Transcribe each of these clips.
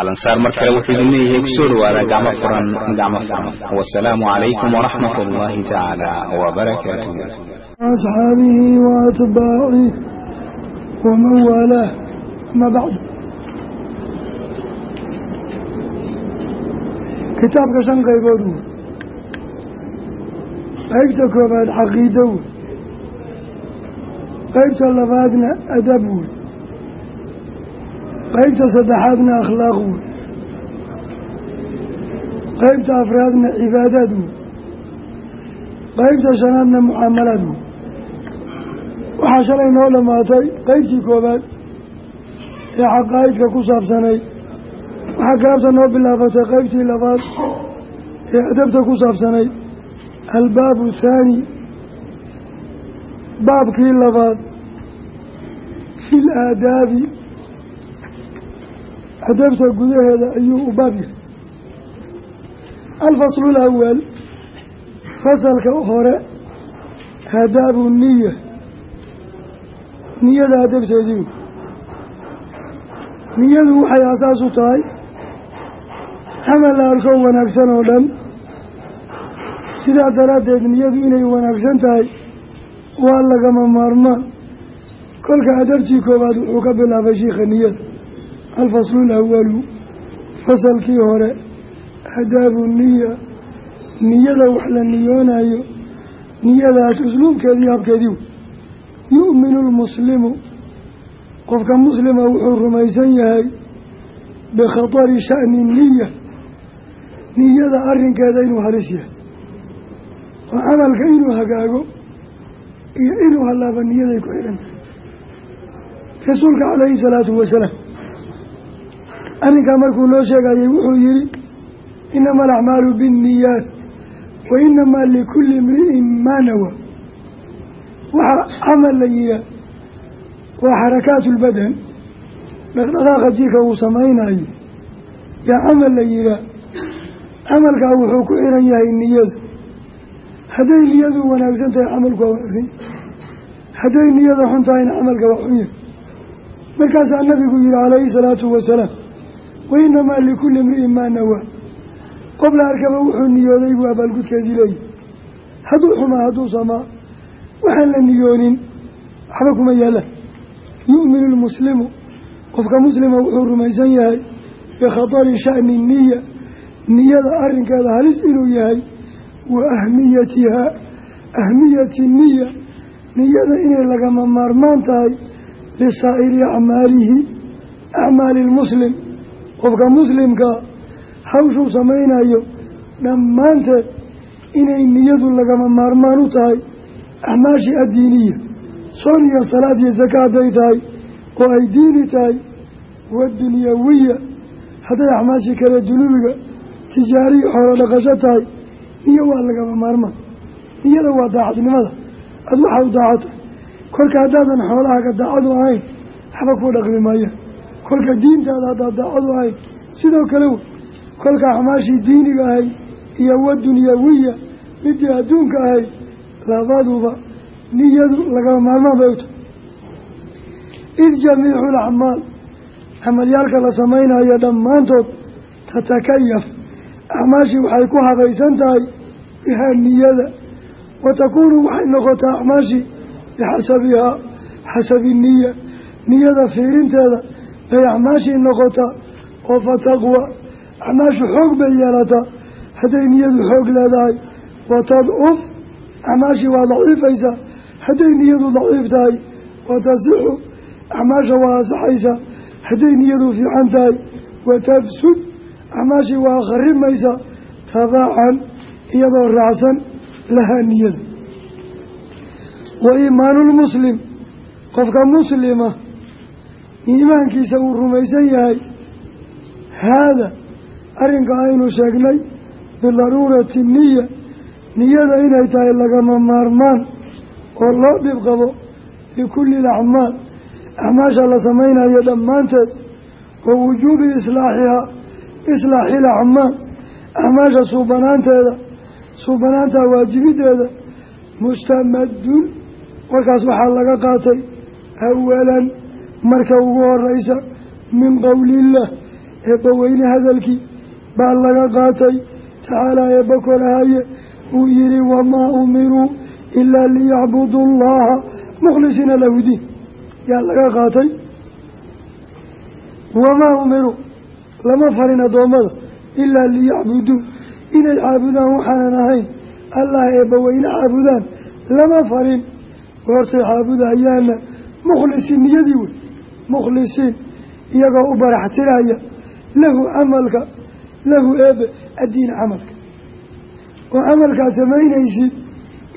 alansaar mar kale wuxuu idin leeyahay ku soo dhawaada gacmo furan gacmo furan. Wasalaamu calaykum waraxmat ullahi tacaala wabarakaatuh asxaabihi waatbaacih waman waalaah ama bacd kitaabka shan qaybood wey qaybta koobaad caqiido wey qaybta labaadna adab wey qaybta saddexaadna akhlaaq wey qaybta afraadna cibaadaad wey qaybta shanaadna mucaamalaad wey waxaa shalay noo dhammaatay qaybtii koobaad ee xaqaa'idka ku saabsanayd waxaa gaabta noo bilaabatay qaybtii labaad ee adabta ku saabsanayd albaabu thaani. Baabkii labaad. Fi l aadaabi adabta gudaheeda ayuu u baab yahay alfaslu lawal fasalka hore aadaabu niya niyada adabteedii niyadu waxay asaas u tahay camal la arko wanaagsan oo dhan. Sidaa daraaddeed niyadu inay wanaagsan tahay waa lagama maarmaan. Kolka adabtii koowaad wuxuu ka bilaabay shiikha niyada alfaslu lawalu fasalkii hore adaabu niya niyada wax la niyoonayo niyadaas usluubkeedii habkeedii yu'minu lmuslimu qofka muslima wuxuu rumaysan yahay bikhatari sha'ni niya niyada arrinkeeda inuu halis yahay oo camalka inuu hagaago iyo inuu hallaaba niyaday ku xidhan. Tahay rasuulka calayhi salaatu wasalaam arrinkaa markuu noo sheegayay wuxuu yihi inama alacmaalu binniyaat wa inamaa likulli imri'in maa nawa. Waxaa camal la yihaa waa xarakaatu lbadan dhaqdhaqaaqa jirka uu samaynayo yaa camal la yihaa camalkaa wuxuu ku xiran yahay niyada hadday niyadu wanaagsan tahay camalku waa wanaagsan yahay. Hadday niyada xun tahayna camalka waa xun markaasaa nabigu yihi calayhi salaatu wasalaam wa inamaa likulli imri'in maa nawaa qof la arkaba wuxuu niyooday buu abaalgudkeedii leeyahy hadduu xumaa hadduu samaa waxaan la niyoonin. Waxba kuma yaalaan yu'minu lmuslimu qofka muslima wuxuu rumaysan yahay bikhatari sha'ni niya niyada arrinkeeda halis inuu yahay. Wa ahmiyatihaa ahmiyati niya niyada inay lagama maarmaan tahay lisaa'iri acmaalihi acmaali lmuslim qofka muslimkaa hawshuu samaynayo dhammaanteed inay niyadu lagama maarmaan u tahay acmaashii addiiniya. Soon iyo salaad iyo saka hadday tahay oo ay diini tahay wadunyawiya hadday acmaashii kale dunubiga tijaariya xoolo dhaqasho tahay niyo waa lagama maarmaan. Niyada waa daacadnimada. Ad waxaa u daacata kolka haddaadan xoolahaaga daacadu ahayn waxba kuu dhaqmi maayaan kolka diintaada haddaad daacadu ahayn sidoo kale wey kolka acmaashii diiniga ahayd iyo wadunyawiya midii adduunka ahayd labaduba niyadu lagama maarmaan bay u id jamiicu lacmaal camalyaalka la samaynayo dhammaantood tatakayaf acmaashii waxay ku habaysan tahay bihaa niyada. Wa takuunu waxay noqotaa acmaashii bixasabihaa xasabi niya niyada fiirinteeda bay acmaashii noqotaa oo fataqwa acmaashu xoog bay yeelataa hadday niyadu xoog leedahay wa tadcuf acmaashii waa daciifaysaa hadday niyadu daciif tahay wa tasixu acmaasha waa ansaxaysaa hadday niyadu fiican tahay watafsud acmaashii waa kharimaysaa tabaacan iyadoo raacsan lahaa niyada wa iimaanulmuslim qofka muslima iimaankiisa uu rumaysan yahay. Haada arrinka aynu sheegnay bidaruurati niya niyada inay tahay lagama maarmaan oo loo dhib qabo likulli alacmaal acmaasha la samaynayo dhammaanteed wa wujuubi islaaxihaa islaaxi ilacmaal acmaasha suubanaanteeda suubanaanta waajibideeda mustamadun warkaas waxaa laga qaatay awalan marka ugu horeysa min qowliillah eebbaweyne hadalkii baa laga qaatay. Tacaalaa eebba korahaye uu yihi wamaa umiruu ilaa liyacbudu allaha mukhlisiina lahu diin yaa laga qaatay. Wamaa umiruu lama farin addoommada ilaa liyacbuduu inay caabudaan waxaanan ahayn allah eebbaweyne caabudaan lama farin. Goortay caabudayaana mukhlisiin niyadii wey mukhlisiin iyagoo u baraxtiraya lahu camalka lahu eebe addiin camalka oo camalkaad samaynaysid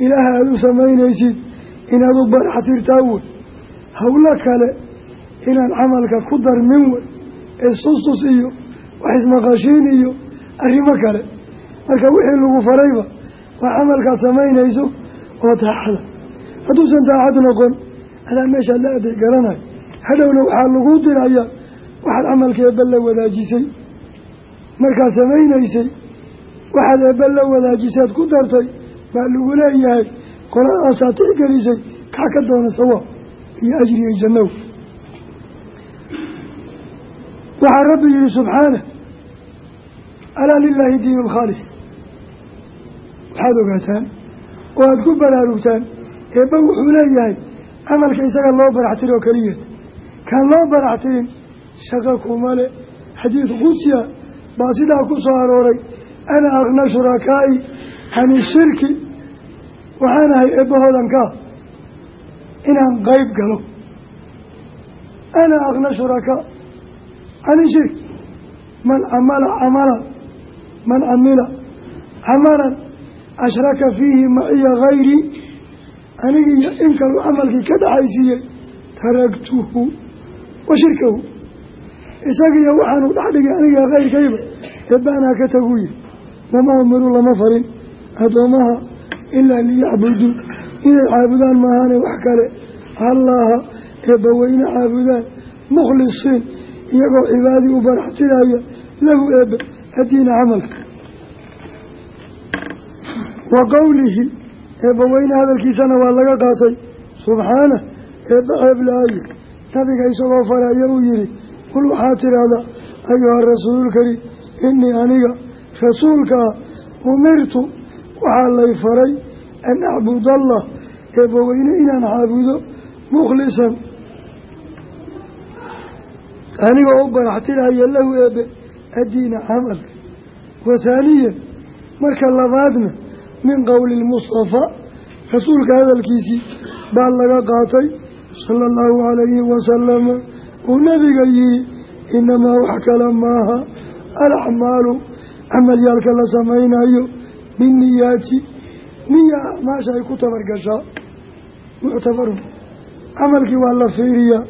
ilaaha aada u samaynaysid inaad u baraxtirtaa wey howlo kale inaan camalka ku darmin wey istustus iyo wax ismaqashiin iyo arrimo kale. Marka wixii lagu farayba waa camalkaad samaynayso oo daacada. Hadduusan daacad noqon adaa meeshaad la aday garanayo hadhowna waxaa lagu dirayaa waxaad camalka eebbe la wadaajisay. Markaad samaynaysay waxaad eebbe la wadaajisaad ku dartay baa lagu leeyahay. Qoladaasaa tixgelisay kax ka doona sawaab iyo ajri iyo jannow waxaa rabbi yihi subxaanah alaa lilaahi diin alkhaalis waxaad ogaataan oo aada ku baraarugtaan eebba wuxuu leeyahay camalka isaga loo baraxtiri oo keliya kaan loo baraxtirin shaqo kuma le xadiid qudsiya baa sidaa ku soo arooray ana akna shurakaa'i cani shirki waxaan ahay eebbahoodan kaa inaan qeyb galo ana akna shurakaa cani shirk man camala camalan man camila camalan ashraka fiihi maciya hayrii anigi iyo in kaluu camalkii ka dhaxaysiiyey taragtuhu wa shirkahu. Isagiiyo waxaanu dhexdhigay aniga kayrkayba eebbaanaa ka taguu yihi wamaa umiruu lama farin. Addoommaha ilaa liyacbuduu inay caabudaan maahaane wax kale. Allaha eebbaweyne caabudaan. Mukhlisiin iyagoo cibaadii u baraxtiraya lahu eebbe addiina camalka. Wa qowlihi eebbaweyne hadalkiisana waa laga qaatay. Subxaana eebba ceeblaayo nabiga isagoo faraya uu yihi qul waxaad tidhaahdaa ayuha rasuululkariim inii aniga rasuulka ah umirtu waxaa lay faray an acbud allah eebbaweyne inaan caabudo mukhlisan. Aniga oo baraxtiraya lahu eebe addiina camalka wa haaniyan marka labaadna min qowli lmustafaa rasuulka hadalkiisii baa laga qaatay sala allahu calayhi wasalama uu nabiga yihi inamaa wax kale maaha alacmaalu camalyaalka la samaynayo binniyaati niya acmaasha ay ku tabargashaa muctabarun camalkii waa la fiiriyaa.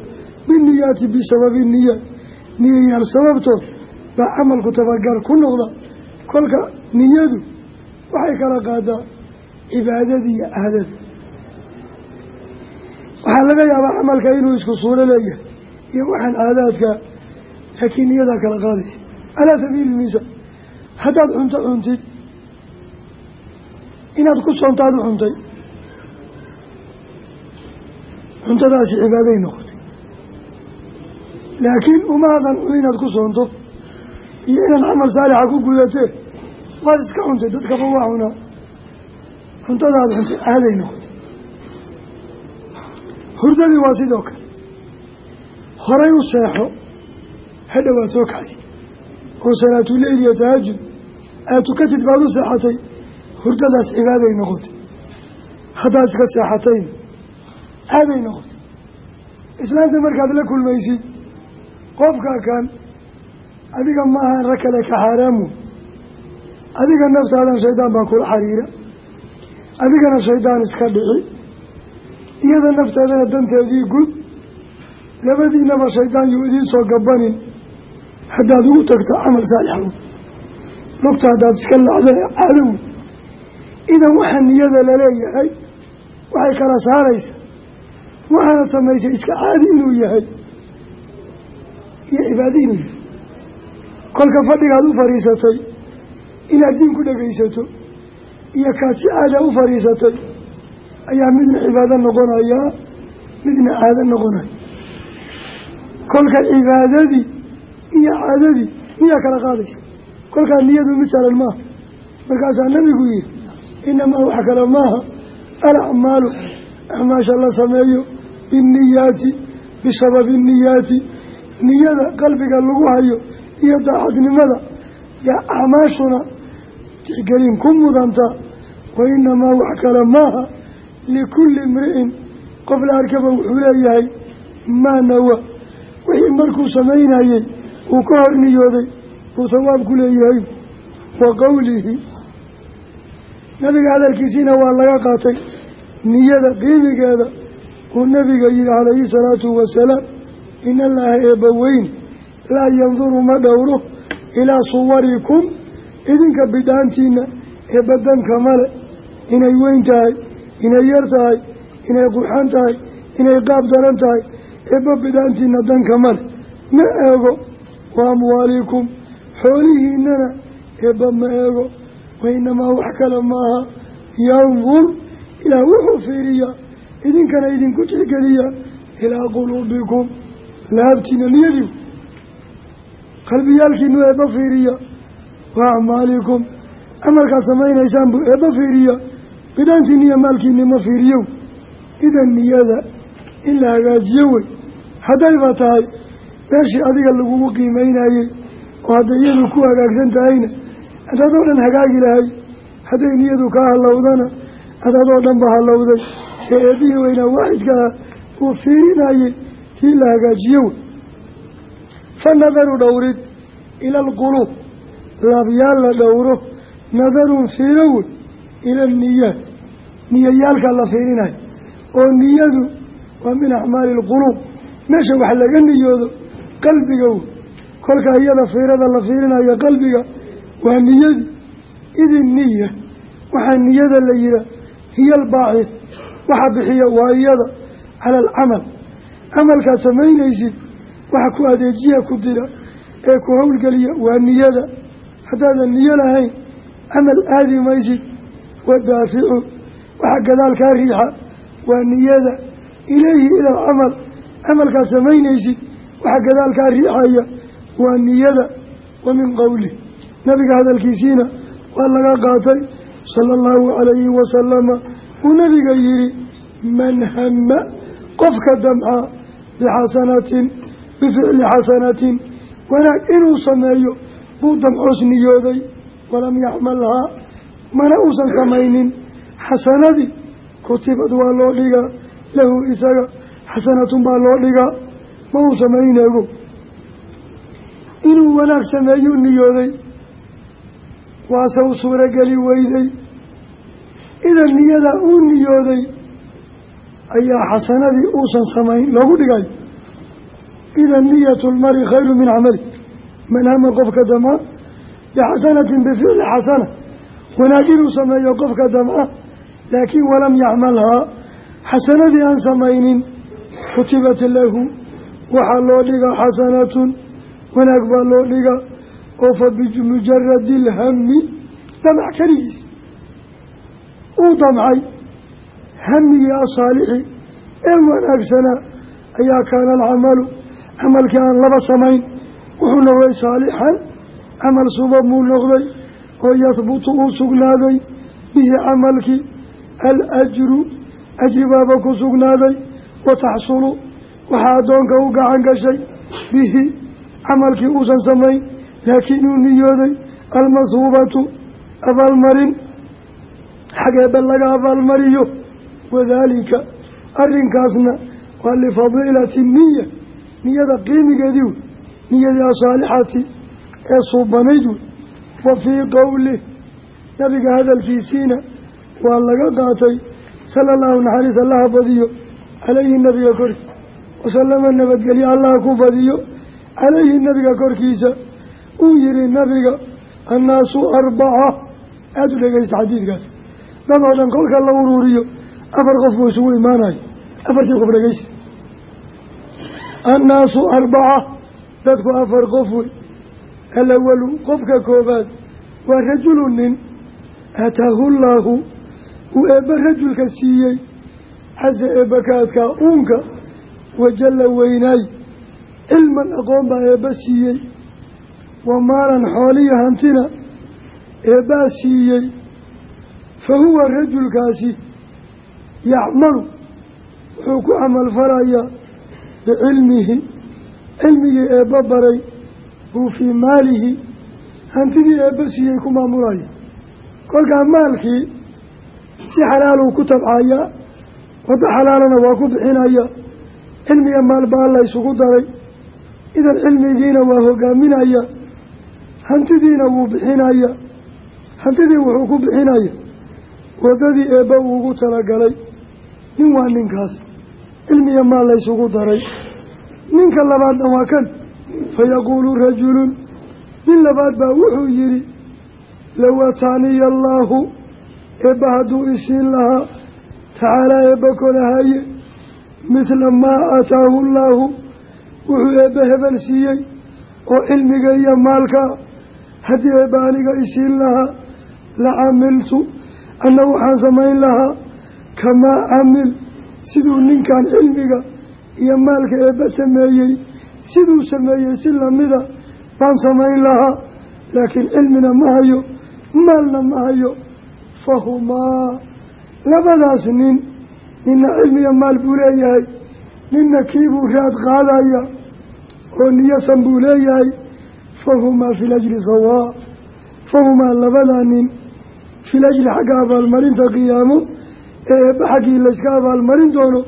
Binniyaati bisababi niyaat niyayaal sababtood baa camalku tabargar ku noqda. Kolka niyadu waxay kala qaadaa cibaadada iyo caadada waxaa laga yaabaa camalka inuu isku suuro leeyahay iyo waxaan caadaadka laakiin niyadaa kala qaadaysa calaa sabiili misaal haddaad cunto cuntid inaad ku soontaad cuntay cuntadaasi cibaaday noqotay. Laakiin umaadan cun inaad ku soonto iyo inaad camal saalixa ku gudatee waad iska cuntay. Dadkaba waa cunaa cuntadaad cuntay caaday noqotay hurdadii waa sidoo kale. Horay u seexo hadhowaad soo kacday oo salaatuleyl iyo tahajud aad tukatid baad u seexatay hurdadaas cibaaday noqotay. Haddaad iska seexatayna caaday noqotay. Islaanta markaad la kulmaysid qofka kan adiga maahan rag kale ka xaaraamu adiga naftaadan shaydaan baa kula xariira. Adigana shaydaan iska dhici iyada nafteedana danteedii gud labadiinaba shaydaan yuu idiin soo gabanin haddaad ugu tagto camal saalixaw lugta haddaad iska lacda cadow. Idan waxaa niyada la leeyahay waxay kala saaraysa waxaana samaysay iska caadi inuu yahay. Iyo cibaado inuu yahay. Kolka fadhigaad u fadhiisatay inaad diin ku dhegaysato iyo kaad si caada u fadhiisatay ayaa midna cibaado noqonayaa midna caado noqonaya. Kolka cibaadadii iyo caadadii miyaa kala qaadaysa? Kolkaa niyadu mid salan maaha. Markaasaa nabigu yihi inamaa wax kale maaha alacmaalu acmaasha la sameeyo binniyaati bisababi niyaati niyada qalbiga lagu hayo iyo daacadnimada yaa acmaashuna tixgelin ku mudanta wa inamaa wax kale maaha likulli imri'in qof la arkaba wuxuu leeyahay maa nawa wixii markuu samaynayey uu ka hor niyooday buu sawaab ku leeyahay wa qowlihi nabiga hadalkiisiina waa laga qaatay niyada qiimigeeda uu nabiga yihi calayhi salaatu wasalaam in allaha eebbaweyn laa yanduru ma dhowro ilaa suwarikum idinka bidhaantiina eebbadanka male inay weyn inay yar tahay inay quxan tahay inay qaab daran tahay eebba bidhaantiina danka male ma eego wa amwaalikum xoolihiinana eebba ma eego wainamaa wax kale maaha yandur ilaah wuxuu fiiriyaa idinkana idinku tixgeliya ilaa quluubikum laabtiina niyadiiu qalbiyaalkiinu eebba fiiriya wa acmaalikum camalkaad samaynaysaan buu eebba fiiriya bidhaantiina iyo maalkiina ma fiiriyow idan niyada in la hagaajiyo wey. Haddayba tahay meeshii adiga lagugu qiimeynayey oo hadday iyadu ku hagaagsan tahayna adaadoo dhan hagaagi lahay. Hadday niyadu kaa hallowdana adaadoo dhan ba hallowday ee eebbihii weynaa waaxidka ah uu fiirinayey tii la hagaajiyo wey. Fa nadaru dhowrid ila alquluub laabyaal la dhowro nadarun fiiro wey ila alniyaat niyayaalkaa la fiirinayo. Oo niyadu waa min acmaali alquluub meesha wax laga niyoodo qalbiga wey kolka iyada fiirada la fiirinayo qalbiga waa niyadii idi niya waxaa niyada la yihaa hiya albaacid waxa bixiya waa iyada cala alcamal camalkaad samaynaysid waxa ku adeejiya ku dira ee ku howlgeliya waa niyada. Haddaadan niyo lahayn camal aadi maysid wadaaficu waxa gadaal kaa riixa waa niyada ilayhi ila alcamal camalkaad samaynaysid waxa gadaal kaa riixaya waa niyada wa min qowli nabiga hadalkiisiina waa laga qaatay sala allahu calayhi wasalama uu nabiga yihi man hama qofka damca bixasanatin bificli xasanatin wanaag inuu sameeyo buu damcoos niyooday walam yacmalhaa mana uusan samaynin. Xasanadii kutibad waa loo dhigaa lahu isaga xasanatun baa loo dhigaa ma uu samaynego inuu wanaag sameeyuu niyooday waase u suurogeli weyday. Idan niyada uu niyooday ayaa xasanadii uusan samayn loogu dhigay. Idan niyatu lmari khayru min camali. Man hama qofka damca bixasanatin bificli xasana wanaag inuu sameeyo qofka damca laakiin walam yacmalhaa xasanadii aan samaynin kutibat lahu waxaa loo dhigaa xasanatun wanaag baa loo dhigaa oo fa bimujaradi ilhami damac keligiis. Uu damcay hamigii asaalixi ee wanaagsanaa ayaa kaana alcamalu camalkii aan laba samayn wuxuu noqday saalixan camal subab muu noqday oo yahbutu uu sugnaaday. Bihi camalkii alajru ajri baaba ku sugnaaday. Wa taxsulu waxaa addoonka u gacan gashay. Bihi camalkii uusan samayn laakiin uu niyooday. Almashuubatu abaalmarin xageeba laga abaalmariyo wadaalika arrinkaasna waa lifadiilati niya niyada qiimigeedii wey niyadii asaalixati ee suubanayd wey wa fii qowlih nabiga hadalkiisiina waa laga qaatay sala allahu naxariis allaha badiyo calayhi nabiga korkii wasalama nabadgelye allaha ku badiyo calayhi nabiga korkiisa. Uu yihi nabiga annaasu arbaca. Aada u dhegeysta xadiidkaas. Dad oo dhan kolka la uruuriyo afar qof buu isugu imaanayo. Afartii qof dhegeysta annaasu arbaca. Dadku afar qof wey alawalu qofka koobaad waa rajulu nin aataahu llaahu uu eebba rajulka siiyey xase eebba kaadkaa uunka wajalla weynaay cilman aqoon baa eebba siiyey wa maalan xooliyo hantina eebbaa siiyey fa huwa rajulkaasi yacmalu wuxuu ku camalfalayaa bicilmihi cilmigii eebba baray buu fii maalihi hantidii eebba siiyey ku maamulaya kolkaa maalkii si xalaaluu ku tabcayaa waddo xalaalana waa ku bixinaya. Cilmiga maal baa la ysugu daray. Idan cilmigiina waa hogaaminaya hantidiina wuu bixinaya. Hantidii wuxuu ku bixinaya waddadii eebba uugu talagalay. Nin waa ninkaas. Cilmiga maal la ysugu daray. Ninka labaadna waa kan fayaquulu rajulun nin labaad baa wuxuu yidhi low ataaniya allaahu eebba hadduu isiin lahaa tacaalaa eebba kolahaye midla maa aataahu llaahu wuxuu eebbe hebel siiyey oo cilmiga iyo maalka haddii eebba aniga isiin lahaa la camiltu anna waxaan samayn lahaa kamaa camil siduu ninkan cilmiga iyo maalka eebba sameeyey siduu sameeyey si lamida baan samayn lahaa laakiin cilmina ma hayo maalna ma hayo fahumaa labadaas nin ninna cilmiga maal buu leeyahay ninna kiibuu raad qaadaya oo niyasan buu leeyahay fahumaa fi lajri sawaa fahumaa labadaa nin fi lajri xagga abaalmarinta qiyaamo ee eebba xaggii layska abaalmarin doono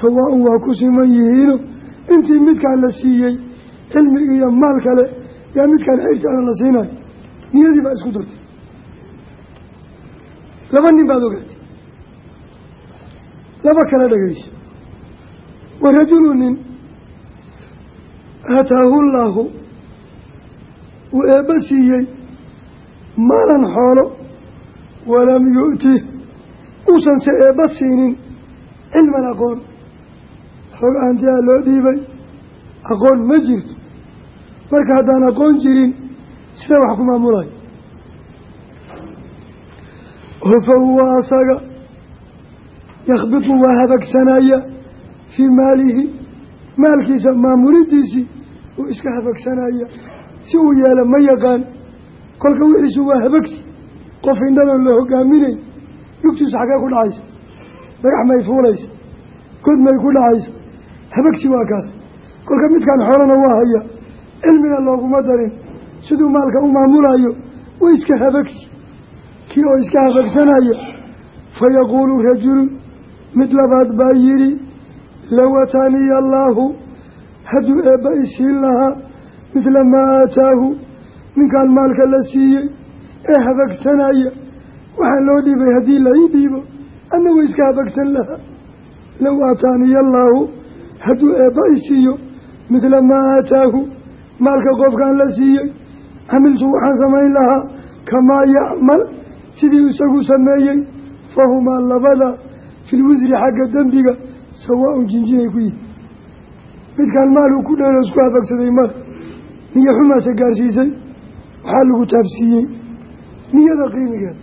sawaa-un waa ku siman yihiino intii midkaan la siiyey cilmi iyo maal kale yaa midkaan xirtaana la siinayo niyadii baa isku dartay. Laba nin baad ogaatay. Laba kala dhegeyso wa rajulu nin aataahu llaahu uu eebba siiyey maalan xoolo walam yu'ti uusan se eebba siinin cilman aqoon xooga hantiyaa loo dhiibay aqoon ma jirto. Marka haddaan aqoon jirin sida wax ku maamulayo. Huwa asaga yakhbitu waa habagsanaya fii maalihi maalkiisa maamulidiisii uu iska habagsanaya si uu yeelo ma yaqaan kolka wixiisu waa habagsi qof indhadoon la hogaaminay lugtiisu xaggee ku dhacaysa dhagax may fuulaysa god may ku dhacaysa habagsi waa kaas. Kolka midkaan xoolana waa haya. Cilmina looguma darin. Siduu maalka u maamulayo way iska habagsi. Kii oo iska habagsanaya fa yaquulu rajulu mid labaad baa yidhi low ataaniya allaahu hadduu eebba isiin lahaa midla maa aataahu ninkaan maalka la siiyey ee habagsanaya waxaa loo dhiibay haddii la ii dhiibo anna way iska habagsan lahaa. Low aataaniya allaahu hadduu eebba isiiyo midla maa aataahu maalka qofkaan la siiyey camiltu waxaan samayn lahaa kamaa yacmal sidii isagu sameeyey fahumaa labada filwisri xagga dembiga sawaa-un jinjinay ku yihi midkaan maaluu ku dheero isku habagsaday male niyo xumaase gaarsiisay waxaa lagu taabsiiyey niyada qiimigeeda.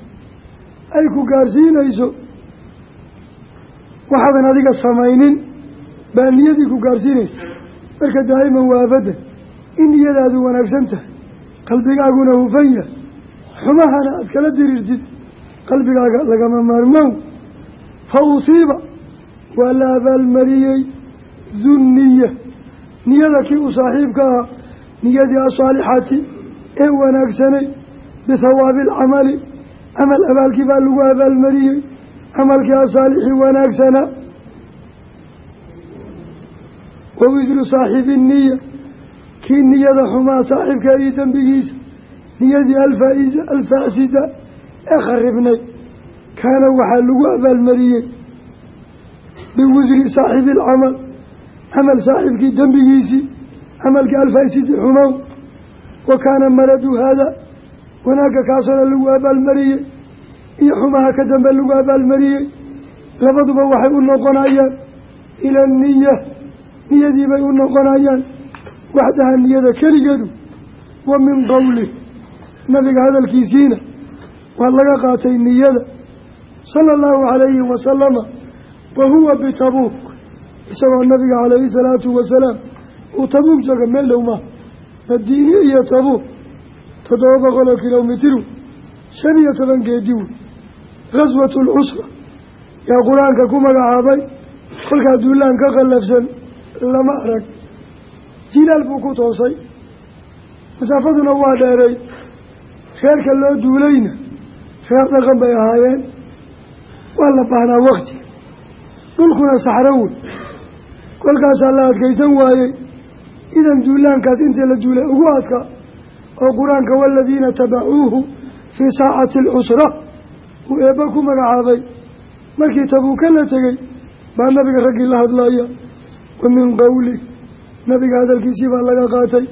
Ay ku gaarsiinayso waxaadan adiga samaynin baa niyadii ku gaarsiinaysa. Marka daa'iman waa abadda in niyadaadu wanaagsan tahay qalbigaaguna hufan yahay xumahana aada kala diriirtid. Qalbigaaga lagama maarmow fa usiiba. Waa la abaalmariyey. Dunniya niyada kii u saaxiibka ahaa. Niyadii asaalixati ee wanaagsanay. Bihawaabi alcamali. Camal abaalkii baa lagu abaalmariyey. Camalkii asaalixii wanaagsanaa wa wisru saaxibi niya kii niyada xumaa saaxiibkeedii dembigiisa niyadii alfaasida ee kharibnay kaana waxaa lagu abaalmariyey biwisri saaxibi alcamal camal saaxiibkii dembigiisii camalkii alfaasidi xumow wa kaana maradu haada wanaagga kaasoo lagu abaalmariyey iyo xumaha ka dambe lagu abaalmariyey labaduba waxay u noqonayaan ila niya niyadiibay u noqonayaan. Waxdaha niyada keligeedu wa min qowlih nabiga hadalkiisiina waa laga qaatay niyada. Sala allahu calayhi wasalama wa huwa bitabuuk isagoo nabiga calayhi salaatu wasalaam uu tabuuk jooga meel dhow maa madiini iyo tabuuk toddoba boqoloo kilomitiru shan iyo toban geedi gaswatu lcusra yaa qur'aanka ku magacaabay kolkaa duulaan ka qallafsan lama arag. Jilaal buu ku toosay. Masaafaduna waa dheeray. Reerka loo duulayna reer dhaqan bay ahaayeen. Waa la baahnaa wakti dhulkuna saxro wey kolkaasaa la adkaysan waayey. Idan duulaankaas intii la duulay? Ugu adka oo qur'aanka waaladiina tabacuuhu fii saacati alcusra uu eebba ku magacaabay. Markii tabuuka tegey baa nabiga raggii la hadlaya wa min qowli nabiga hadalkiisii baa laga qaatay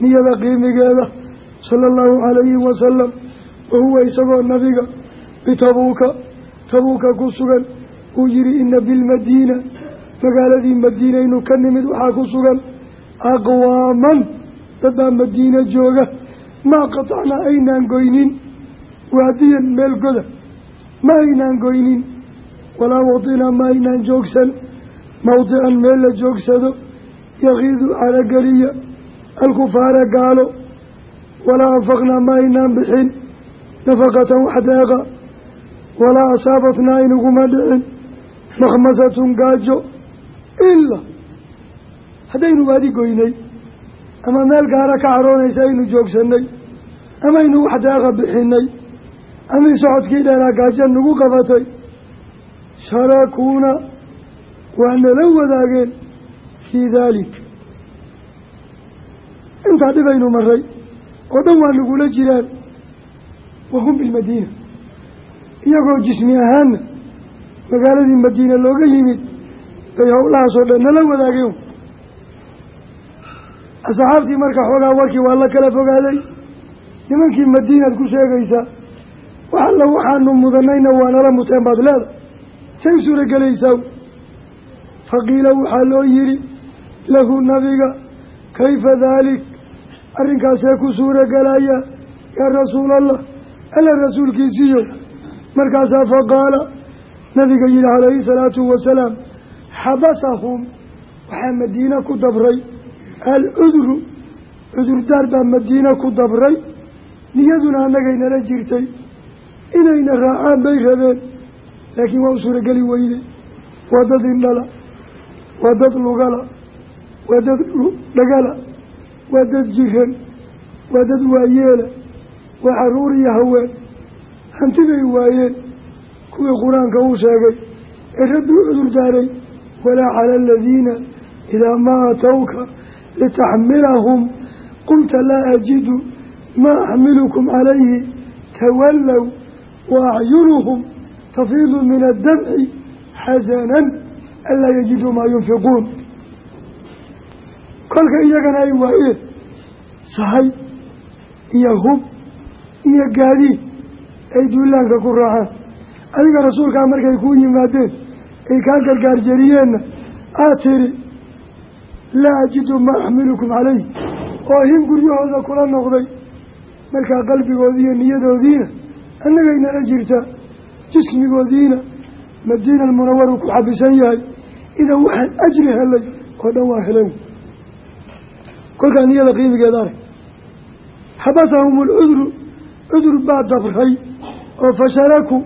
niyada qiimigeeda sala allahu calayhi wasalam wa huwa isagoo nabiga bitabuuka tabuuka. Ku sugan uu yihi ina bilmadiina magaaladii madiinaynu ka nimid waxaa ku sugan aqwaaman. Dad baa madiina jooga. Maa qatacnaa aynaan goynin. Waadiyan meel goda. Ma aynaan goynin. Walaa wadinaa ma aynaan joogsan mawdican meel la joogsado yakiidu carageliya alkufaara gaalo walaa anfaqnaa ma aynaan bixin nafaqatan wax deeqa walaa asaabatnaa inaguma dhicin makhmasatun gaajo ilaa haddaynu waadi goynay ama meel gaara ka caroonaysa aynu joogsanay amaynu wax deeqa bixinay amay socodkii dheeraa gaajo nagu qabatay waa nala wadaageen fii daalik intaa dhibaynu maray oo dhan waa nagula jiraan. Wahum bilmadiina iyagoo jismi ahaana magaaladii madiina looga yimid bay howlahaasoo dhan nala wadaageen. Asxaabtii marka xoogaa warkii waa la kala fogaaday. Nimankii madiinaad ku sheegaysaa wax alla waxaanu mudanayna waa nala muteen baad leeda say suuragelaysaa faqiila waxaa loo yidhi lahu nabiga kayfa daalik arrinkaasee ku suuragelaya yaa rasuulallah alla rasuulkiisiiyo. Markaasaa faqaala nabiga yihi calayhi salaatu wasalaam xabasahum waxaa madiina ku dabray alcudru cudurdaar baa madiina ku dabray niyaduna annagay nala jirtay. Inayna raacaan bay rabeen. Laakiin waa u suurageli weyde. Waa dad indhala waa dad lugala waa dad dhagala. Waa dad jiran waa dad waayeela waa carruur iyo haween. Hanti bay waayeen. Kuwii qur'aanka uu sheegay. Ee rabbi u cudur daaray walaa cala aladiina idaa maa atowka litaxmilahum. Qulta laa ajidu maa axmilukum calayhi tawallow wa acyunuhum tafiidu min addamci xasanan anlaa yajiduu maa yunfiquun kolka iyagana ay waayeen sahay iyo hub iyo gaadiid ay duulaanka ku raacaan adiga rasuulkaa markay kuu yimaadeen ay kaa gargaar jeriyeenna aad tiri laa ajidu maa axmilukum calayh oo hin guryahooda kula noqday markaa qalbigoodi iyo niyadoodiina annagay nala jirtaa jismigoodiina madiina almunawaru ku xabisan yahay idan waxaan ajri helay oo dhan waa helen kolkaa niyada qiimigeeda arag. Xabasahum alcudru cudur baa dabray oo fasharaku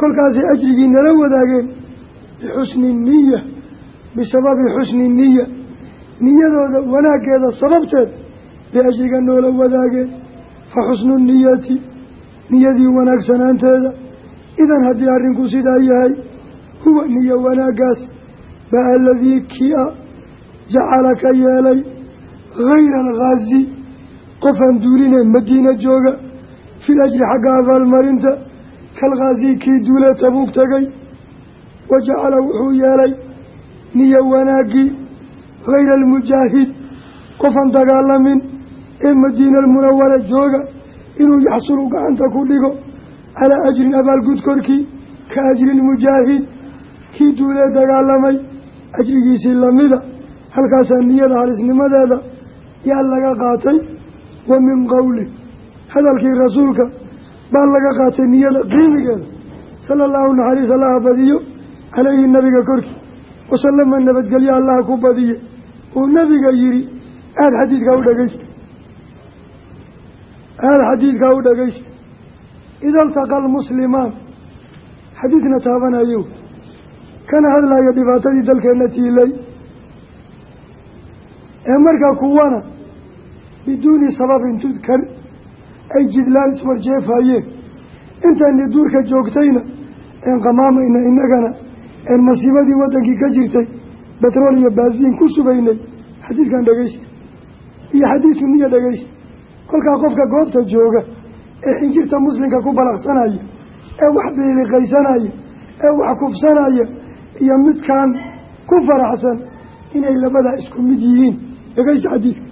kolkaasay ajrigii nala wadaageen bixusni niya bisababi xusni niya niyadooda wanaaggeeda sababteed bay ajriga noola wadaageen. Fa xusnu niyati niyadii wanaagsanaanteeda. Idan haddii arrinku sidaa yahay huwa niyo wanaaggaas baa aladii kia jacala ka yeelay hayra alghaazi qofaan duulinee madiina jooga fil ajri xagga abaalmarinta kalghaazi kii duulee tabuug tegay wa jacala wuxuu yeelay niyo wanaaggii hayra almujaahid qofaan dagaalamin ee madiina almunawara jooga inuu yaxsulu gacanta ku dhigo calaa ajrin abaalgud korkii ka ajri lmujaahid kii duulee dagaalamay ajrigiisii lamida halkaasaa niyada halisnimadeeda yaa laga qaatay wa min qowli hadalkii rasuulka baa laga qaatay niyada qiimigeeda sala allahu naxariis allaha badiyo calayhi nabiga korkii. Wasalama nabadgelyo allaha ku badiye. Uu nabiga yihi aada xadiidkaa u dhegeysta aada xadiidkaa u dhegeysta ida altaqa almuslimaan xadiidna taabanayo kana hadlaya dhibaatadii dalkeenna tiilay ee marka kuwana biduuni sababin tudkar ay jidlaan iswarjeefayeen intayni duurka joogtayna een qamaamayna innagana een masiibadii waddankii ka jirtay betrool iyo baasiin ku sugaynay xadiidkan dhegeysta iyo xadiidku niya dhegeysta kolkaa qofka goobta jooga ee xinjirta muslimka ku balaqsanaya ee wax biiliqaysanaya ee wax kufsanaya iyo midkaan ku faraxsan inay labadaa isku mid yihiin. Dhegeysta xadiidka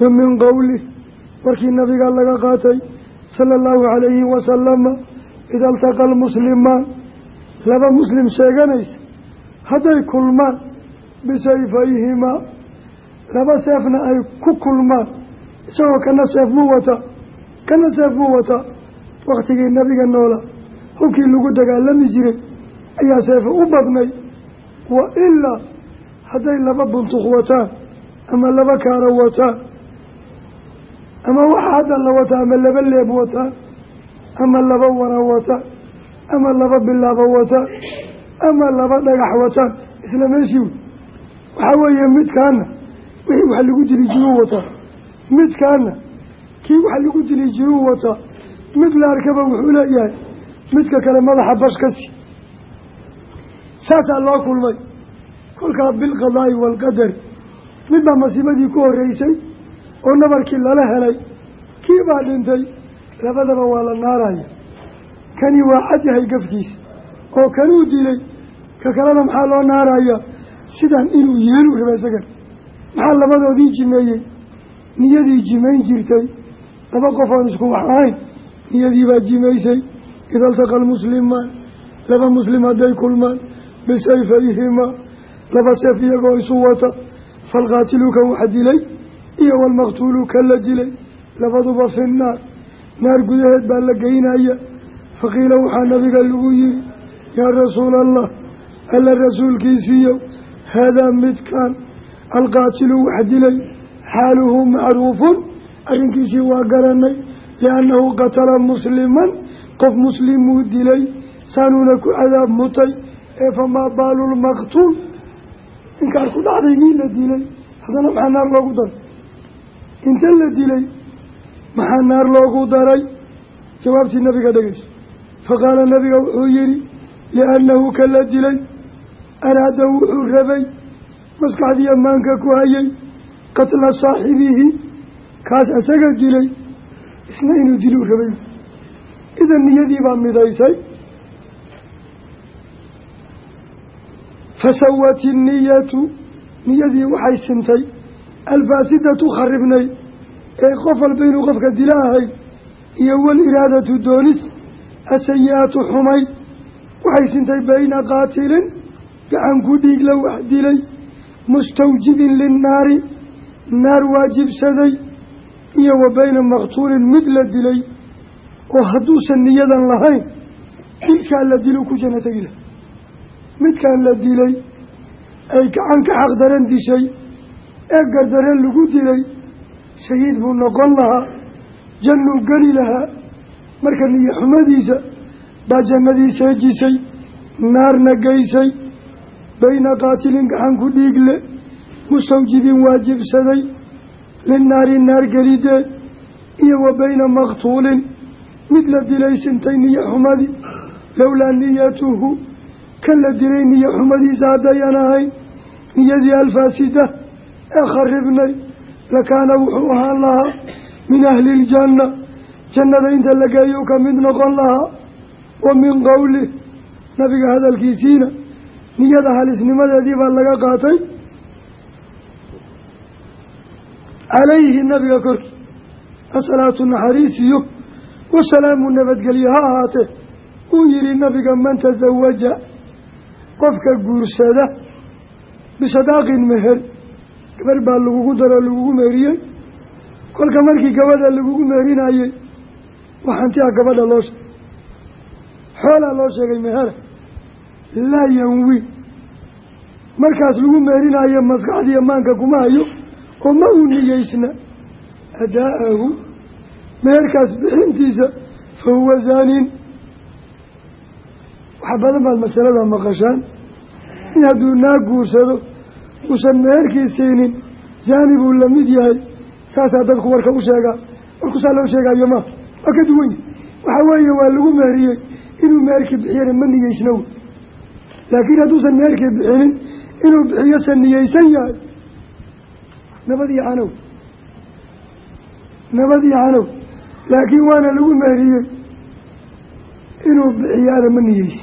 wa min qowlih warkii nabiga laga qaatay sala allahu calayhi wasalama ida altaqa almuslimaan laba muslim sheeganaysa hadday kulmaan bisayfayhimaa laba seefna ay ku kulmaan isagoo kana seef buu wataa kana seef buu wataa waktigii nabiga noola hubkii lagu dagaalami jiray ayaa seefa u badnay wa ilaa hadday laba buntuq wataan ama laba kaaro wataan ama waxa hadda la wataa ama laba leeb wataan ama laba wara wataan ama laba bilaabo wataan ama laba dhagax wataan isla meeshii wey waxaa weeye midkaana wixii wax lagu dili jiruu wataa midkaana kii wax lagu dili jiruu wataa mid la arkaba wuxuu leeyahay midka kale madaxa bash ka sii saasaa loo kulmay. Kolkaa bilqadaa'i waalqadari mid baa masiibadii ku horreysay oo nabarkii lala helay kii baa dhintay? Labadaba waa la naaraya. Kani waa cadyahay gafkiisa oo kanuu dilay ka kalena maxaa loo naaraya? Sidan inuu yeelu raba isagan maxaa labadoodii jimeeyey? Niyadii jimayn jirtay. Laba qof oon isku wax ahayn. Niyadii baa jimaysay ida altaqa almuslimaan laba muslim hadday kulmaan bisayfayhimaa laba seef iyagoo isu wata falqaatilu kan wax dilay iyo walmaqtuulu kan la dilay labaduba fi nnaar naar gudaheed baa la geynaya faqiila waxaa nabiga lagu yihi yaa rasuula allah alla rasuulkiisiiyow haadaa midkaan alqaatilu wax dilay xaaluhu macruufun arrinkiisii waa garanay liannahu qatala musliman qof muslimuu dilay saanuuna ku cadaab mutay ee famaa baalu lmaqtuul inkaan ku dhacdaygii la dilay. Haddana maxaa naar loogu daray? Inta la dilay maxaa naar loogu daray? Jawaabtii nabiga dhegeyso faqaala nabiga wuxuu yihi liannahu ka la dilay araada wuxuu rabay maskaxdii ammaanka ku hayay qatla saaxibihi kaas isaga dilay isna inuu diluu rabay. Idan niyadii midaysay fasawat inniyatu niyadii waxay sintay alfaasidatu kharibnay ee qof walba inuu qofka dila ahay iyo waliraadatu doonis asayi-atu xumay waxay sintay bayna qaatilin gacan ku dhiigla wax dilay mustawjibin linnaari naar waajibsaday iyo wa bayna maqtuulin mid la dilay oo hadduusan niyadan lahayn dilkaa la dilu ku lah midkaan la dilay ay gacan ka xaqdaran dishay ee gardaran lagu dilay shahiid buu noqon lahaa jannuu geli lahaa. Marka niyo xumadiisa baa jannadii seejisay naarna geysay bayna qaatilin gacan ku dhiigle mustawjibin waajibsaday linnaari naar gelideed iyo wa bayna maqtuulin. Mid la dilay sintay niyo xumadii lowlaa niyatuhu kan la dilay niyo xumadiisa haddayan ahayn niyadii alfaasida ee kharibnay lakaana wuxuu ahaan lahaa min ahli iljanna jannada inta la geeyuu ka mid noqon lahaa wa min qowlih nabiga hadalkiisiina. Niyada halisnimadeedii baa laga qaatay. Calayhi nabiga korkii asalaatu naxariisiyo wasalaamu nabadgelyo ha ahaatee. Uu yihi nabiga man tasawaja qofka guursada bisadaaqin meher gabar baa lagugu daro lagugu meheriyey kolka markii gabadha lagugu meerinayey waxantiha gabadha loo sheegay. Xoolaa loo sheegay mehera laa yanwi. Markaas lagu meerinaayo maskaxdiiyo maanka kuma hayo oo ma uu niyeysna adaa'ahu meherkaas bixintiisa fa huwa zaanin badan baad masalada maqashaan in hadduu naa guursado uusan meherkii siinin zaani buu la mid yahay. Saasaa dadku warka u sheegaa warkusaa loo sheegaayo ma. Waa ka duwan yahi waxa weeye waa lagu meheriyey inuu meherkii bixiyana ma niyeysna wey laakiin hadduusan meherkii bixinin inuu bixiyose niyeysan yahay. Nabad iyo canow. Nabad iyo canow. Laakiin waana lagu meheriyey inuu bixiyaana ma niyeysi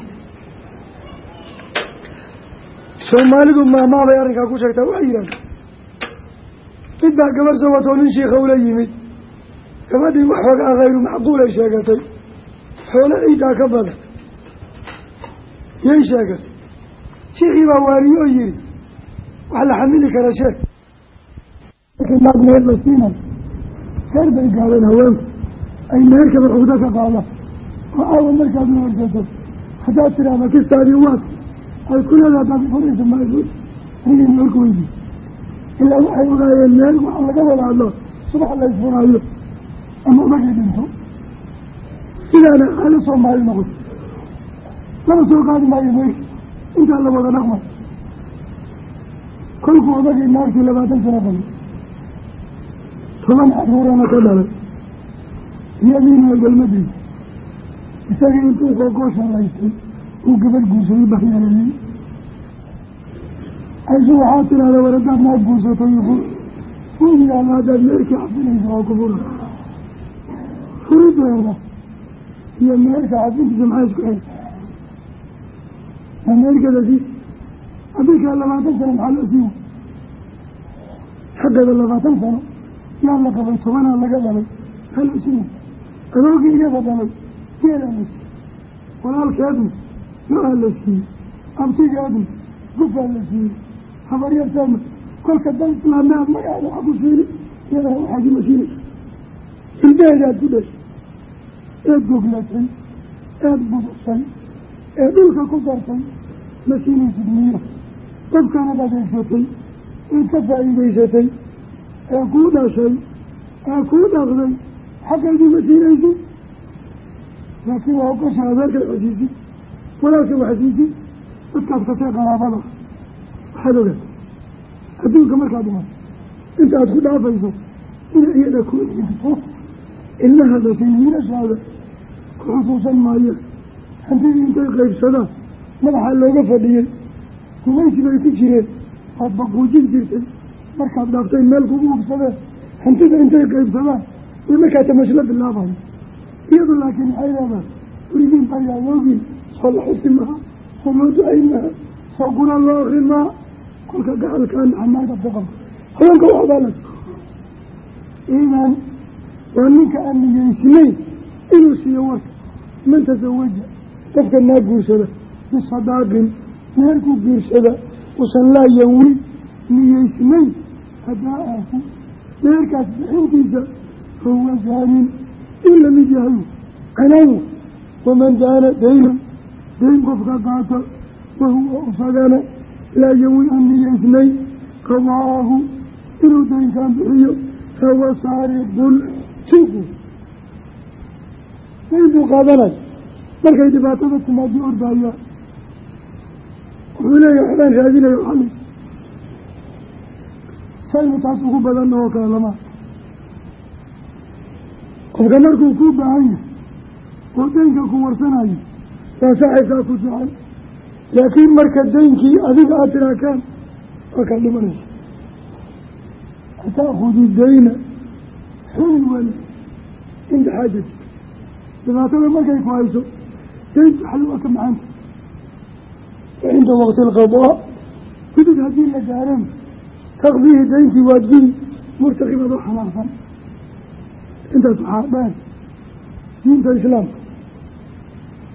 soomaalidu maahmaah bay arrinkaa ku sheegtaa waxay yidhahda mid baa gabar soo watoo nin shiikha ula yimid. Gabadhii waxoogaa khayru macquulay sheegatay. Xoolo ciiddaa ka badan. Yay sheegatay. Shiikhii baa waaniye oo yihi wax la xamili kara sheeg meher la siinay heer bay gaadeen haweenku ay meherkaba cugdo ka qaadaan oo aawa markaad la warsato haddaad tiraahda kistaadii waad ay ku leedaha daad furaysa ma anigii meherku weydi. Ilaa waxay ogaayeen meel waxaa laga wada hadlo subax la isfuraayo ama umagii dhinto sidaana halo soomaali noqoto lama soo qaadi maayo meerki intaa la wada dhaqma kolkuu odagii naagtii labaatan sano qabay toban caruurana ka dhalay. Iyadiina galmadii isagii intuu kookoo sharaystay uu gabadh guursaday baxyeelayey aysu waxaa tidahda war haddaad yuqu uu yidhaahda haddaad meerkii xafinaysa oo ku fura furideeda iyo meerka xafintiisa maxaa isku xel aa meerkada siis hadinkaa labaatan sano maxaa loo siiwa xaggeeda labaatan sano. Yaa la qabay tobanaa laga dhalay maxaa loo siiwa adoogii iyada dhalay geelaa la lo'aa la siiyey abtigeedna gufaa la siiyey habaryarteedna kolka dan islaamna aad waxa ku siini iyadana waxaagi ma siinaysa ilbeheedaad ku dhashay eed goglatay eed buducsay ee dhulka ku dartay ma siinaysid miyo dabkanaad adeegsatay eed ka faa'iidaysatay ee kuu dhashay ee kuu dhaqday xaqeedii ma siinaysid laakiin waa ogosha adeerkay xasiisid walaalka waxasiisid dadkaad kasee qaraabada waxaad ogaatay adduunka markaad dhimato inta aad ku dhaafayso inay iyada ku xigto ilmaha dhashay wiilashaada ku xusuusan maayaan hantidii intay qaybsadaan madaxaa looga fadhiyey gumaysi bay ku jireen waad baquujin jirtay markaad dhaaftay meel kugu hubsadeen hantida intay qaybsadaan iyo markaa tamashla bilaabayo iyadu laakiin maxay leedahay weligiin bayaayoogiin soo la xusi maha soo loo maha kolka gacalkaan xamaada boqol. Haweenka waxbaalas idan waa ninka aan niyeysnayn inuu siiyo warka man tasawaja qofka naa guursada bisadaaqin meherkuu guursada usan laa yanwi niyeysnayn hadaaaahu meherkaas bixintiisa fahuwa zaanin in la mid yahay canaw waman daana daynan dayn qofka qaato wahuwa isagana laa yanwi aan niyeysnayn qadaahu inuu daynkaan bixiyo fahuwa saariqun tuugu dayn buu qaadanay. Markay dhibaatada timaadi ordaayaa wuxuu leeyahay waxbaan raadinayo xalis saynu taas ugu badan oo kale lama. Qofka markuu kuu baahan yahay oo daynka ku warsanayo waa saaxibkaa ku jecel. Laakiin marka daynkii adiga aada tiraakaan waa kaa dhimanaysa. Ataakhudi dayna xulwan cinda xaajati. Dhibaatada markay ku hayso dayntu xal waa ka macanta wa cinda waqti alqadaa gudud haddii la gaareen taqdiihi dayntii waad gudi murtakibad oo xanaaqsan intaas waxaa dheer diinta islaamka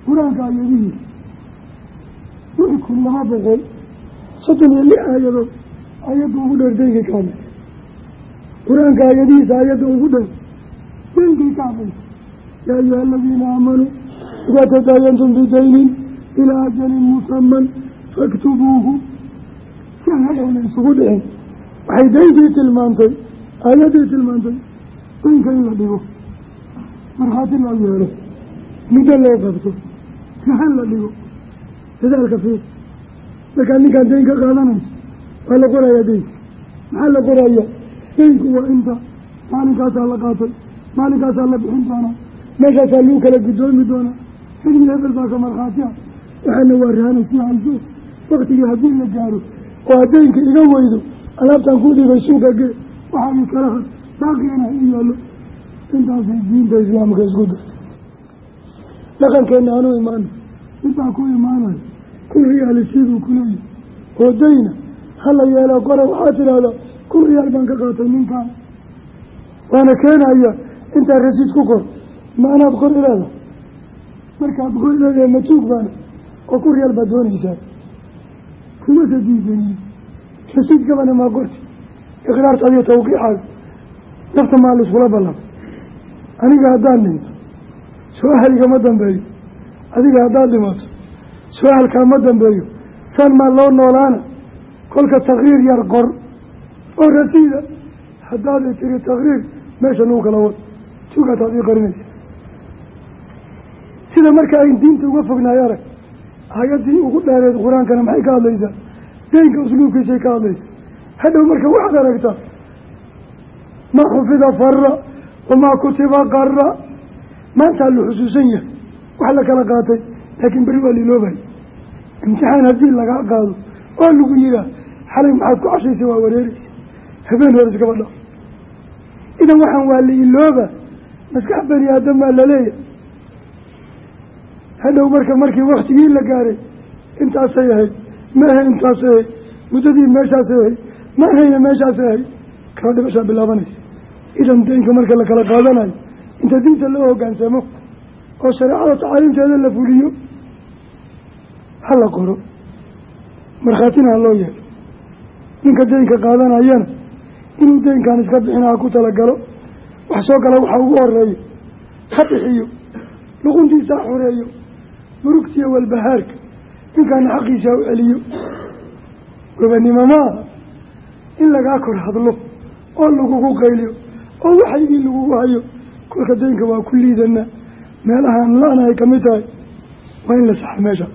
qur'aanka ayadihiisa wixii kun laba boqol soddon iyo lix aayadood ayadda ugu dheer daynkay ka qur'aanka aayadihiisa ayadda ugu dheer daynkay ka hadlaysa yaa ayuha aladiina aamanuu idaa tadaayantum bidaynin ilaa ajalin musaman faktubuuhu. Si hadhowna isugu dhicin waxay daynkii tilmaantay aayaddii tilmaantay daynka in la dhigo. Markhaati loo yeelo muddo loo qabto rahan la dhigo? Dadaalka fiir markaa ninkaan dayn ka qaadanayso waa la qorayaa daynka maxaa la qoraya? Daynku waa inta maalinkaasaa la qaatay maalinkaasaa la bixin doonaa meeshaasaa lagu kala guddoomi doonaa xilmi hebel baa ka markhaati ah. Waxaana waa rahanay si hayso waktigii haddii la gaaro oo addaynka iga weydo alaabtaan ku dhigay suuqa gee waxaa ii kala had baaqigana i yaallo. Intaasay diinta islaamka isku dartay dhaqankeenna aanu imaano midbaa ku imaanayo kun riyaali siduu kuleeyahy oo dayna hala yeelaa qora waxaa tidhaahdaa kun riyaal baan ka qaatay ninkaan. Waana keenaya intaa rasiid ku qor ma anaad qor ileeda markaad qor ileedahay matuug baana oo kun riyaal baad doonaysaa. Kumasa diidani rasiid gabana maa qorti. Iqraartaada iyo tawqiixaaga nafta maa la iskula ballama aniga haddaan dhinto su'aal igama dambeeyo adiga haddaad dhimato su'aalkaa ma dambeeyo. San maa loo noolaana kolka takriir yar qor. Oo rasiida. Haddaad tiri takriir meesha lagu kala wad. Tugaataad ii qarinaysa. Sida marka ayn diinta uga fognahay arag hay'addii ugu dheereed qur'aankana maxay ka hadlaysaa? Deynka usluubkiisay ka hadlaysa hadhow marka waxaad aragtaa maa xufida fara wamaa kutiba qara maantaa la xusuusan yahay wax la kala qaatay laakiin beri waa liloobay. Imtixaan haddii lagaa qaado waa lagu yihaa xalay maxaad ku cashaysay waa wareeraysa habeen hor iskaba dhaf idan waxaan waa la ilooba maskax bani aadamaa la leeyahay hadhow marka markii waktigii la gaaray intaasay ahayd ma ahe intaasay ahayd muddadii meeshaasay ahayd ma ahayna meeshaasay ahayd kala dhibashaa bilaabanaysa. Idan daynka marka la kala qaadanayo inta diinta loo hoggaansamo oo shareecada tacaaliimteeda la fuliyo ha la qoro markhaatina ha loo yeelo. Ninka daynka qaadanayana inuu daynkan iska bixina ha ku talagalo. Wax soo gala waxaa ugu horeeyo ha bixiyo. Luquntiisa xoreeyo murugtiya walbahaarka ninkaana xaqiisa u celiyo. Gobanimo ma aha in lagaa kor hadlo oo lagugu qayliyo oo waxaygii lagugu hayo. Kolka daynka waa ku liidanaa meelahaan la-na ay ka mid tahay waa in la saxa meesha.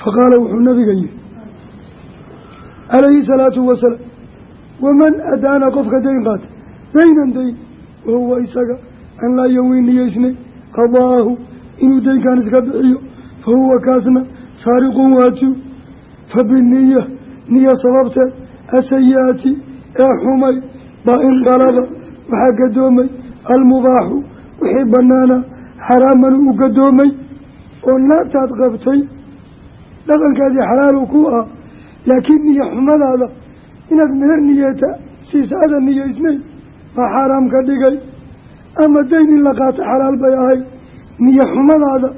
Fa qaala wuxuu nabiga yihi calayhi salaatu wasalaam waman adaana qofka dayn qaata daynan dayn wahuwa isaga an laa yowii niyeysnay qadaahu inuu daynkan iska bixiyo fa huwa kaasna saariqun waatu fa biniya niya sababteed asayi-ati ee xumay baa inqalaba waxaa gadoomay almubaaxu wixii banaana xaraaman u gadoomay oo naagtaad qabtay dhaqankeedii xalaalu ku ah laakiin niyo xumadaada inaad meher niyeeta siisa adan niyeysnayn baa xaaraam ka dhigay. Ama dayn in la qaato xalaal bay ahayd niyo xumadaada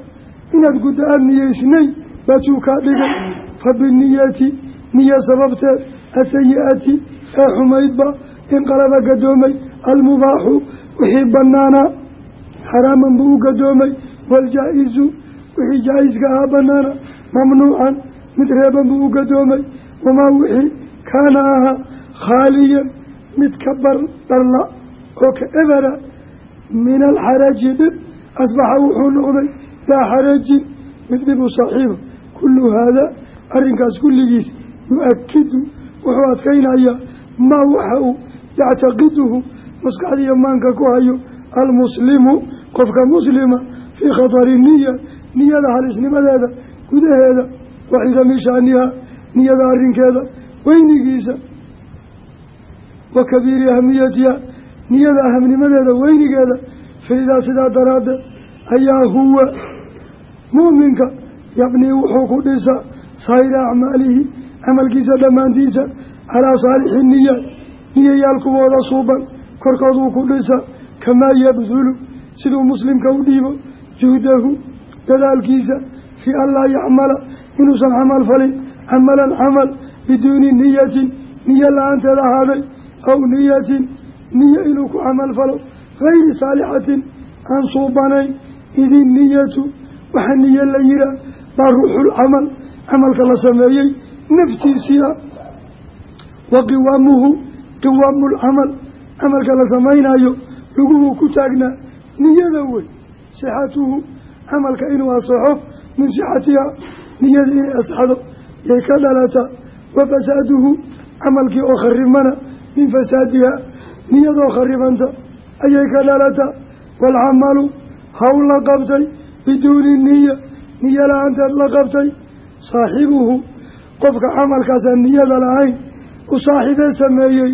inaad guddo aada niyeysnayn baatuu kaa dhigay. Fa biniyati niyo sababteed asayi-ati ee xumaydba inqalaba gadoomay almubaaxu wixii banaanaa xaraaman buu u gadoomay waaljaa-izu wixii jaa-iska ahaa banaana mamnuucan mid reeban buu u gadoomay wamaa wixii kaana ahaa khaaliyan mid ka bar dharla oo ka ebera min alxaraji dhib asbaxa wuxuu noqday daa xarajin mid dhib u saaxiiba kullu haadaa arrinkaas kulligiis yu-akidu wuxuu adkaynayaa maa waxa yactaqiduhu maskaxdiiyo ku hayo almuslimu qofka muslima fii khatari niya niyada halisnimadeeda gudaheeda wa cidami shaaniha niyada arrinkeeda weynigiisa wa kabiiri ahamiyatiha niyada ahamnimadeeda weynigeeda faidaa sidaa daraaddeed ayaa huwa mu'minka yabnii wuxuu ku dhisaa saa'ira acmaalihi camalkiisa dhammaantiisa calaa saalixi niyaat niyayaal kuwooda suuban korkooduu ku dhisa kamaa yabdulu siduu muslimka u dhiibo juhdahu dadaalkiisa fii an laa yacmala inuusan camal falin camalan camal biduuni niyatin niyo la'aanteed ahaaday aw niyatin niyo inuu ku camal falo gayri saalixatin aan suubanayn idi niyatu waxa niyo la yihaa baa ruuxulcamal camalka la sameeyey naftiisii ah wa qiwaamuhu qiwaamulcamal camalka la samaynayo luguhuu ku taagnaa niyada wey sixatuhu camalka inuu asaxo min sixatiha niyada inay asxado yay ka dhalataa wa fasaaduhu camalkii oo kharibmana min fasaadiha niyadoo kharibanta ayay ka dhalataa waalcamalu hawl la qabtay biduuni niya niyo la'aanteed la qabtay saaxibuhu qofka camalkaasaan niyada lahayn u saaxiibee sameeyey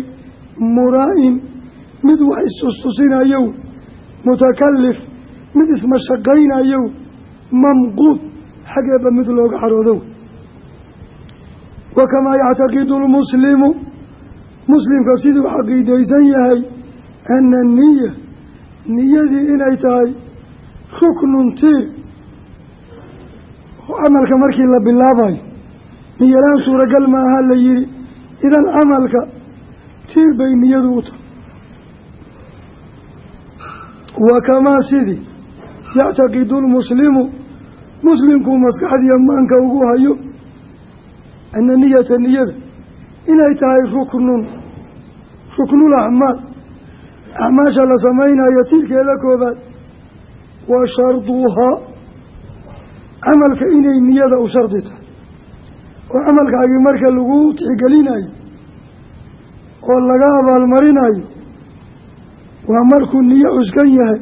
muraa-in mid wax istustusinayow mutakalif mid ismashaqaynayow mamquud xaggeeba mid looga xaroodow wa kamaa yactaqidu lmuslimu muslimka siduu caqiidaysan yahay ana niya niyadii inay tahay ruknun tiir oo camalka markii la bilaabayo niyalaan suuragal maaha la yihi idan camalka tiir bay niyadu u tahay wa kamaa sidii yactaqidu lmuslimu muslimkuu maskaxdiiyo maanka ugu hayo ana niyata niyada inay tahay ruknun ruknul acmaal acmaasha la samaynayo tiirkeeda koobaad wa sharduhaa camalka inay niyada u shardi tahay oo camalkaagii marka lagu tixgelinayo oo laga abaalmarinayo waa markuu niyo cuskan yahay.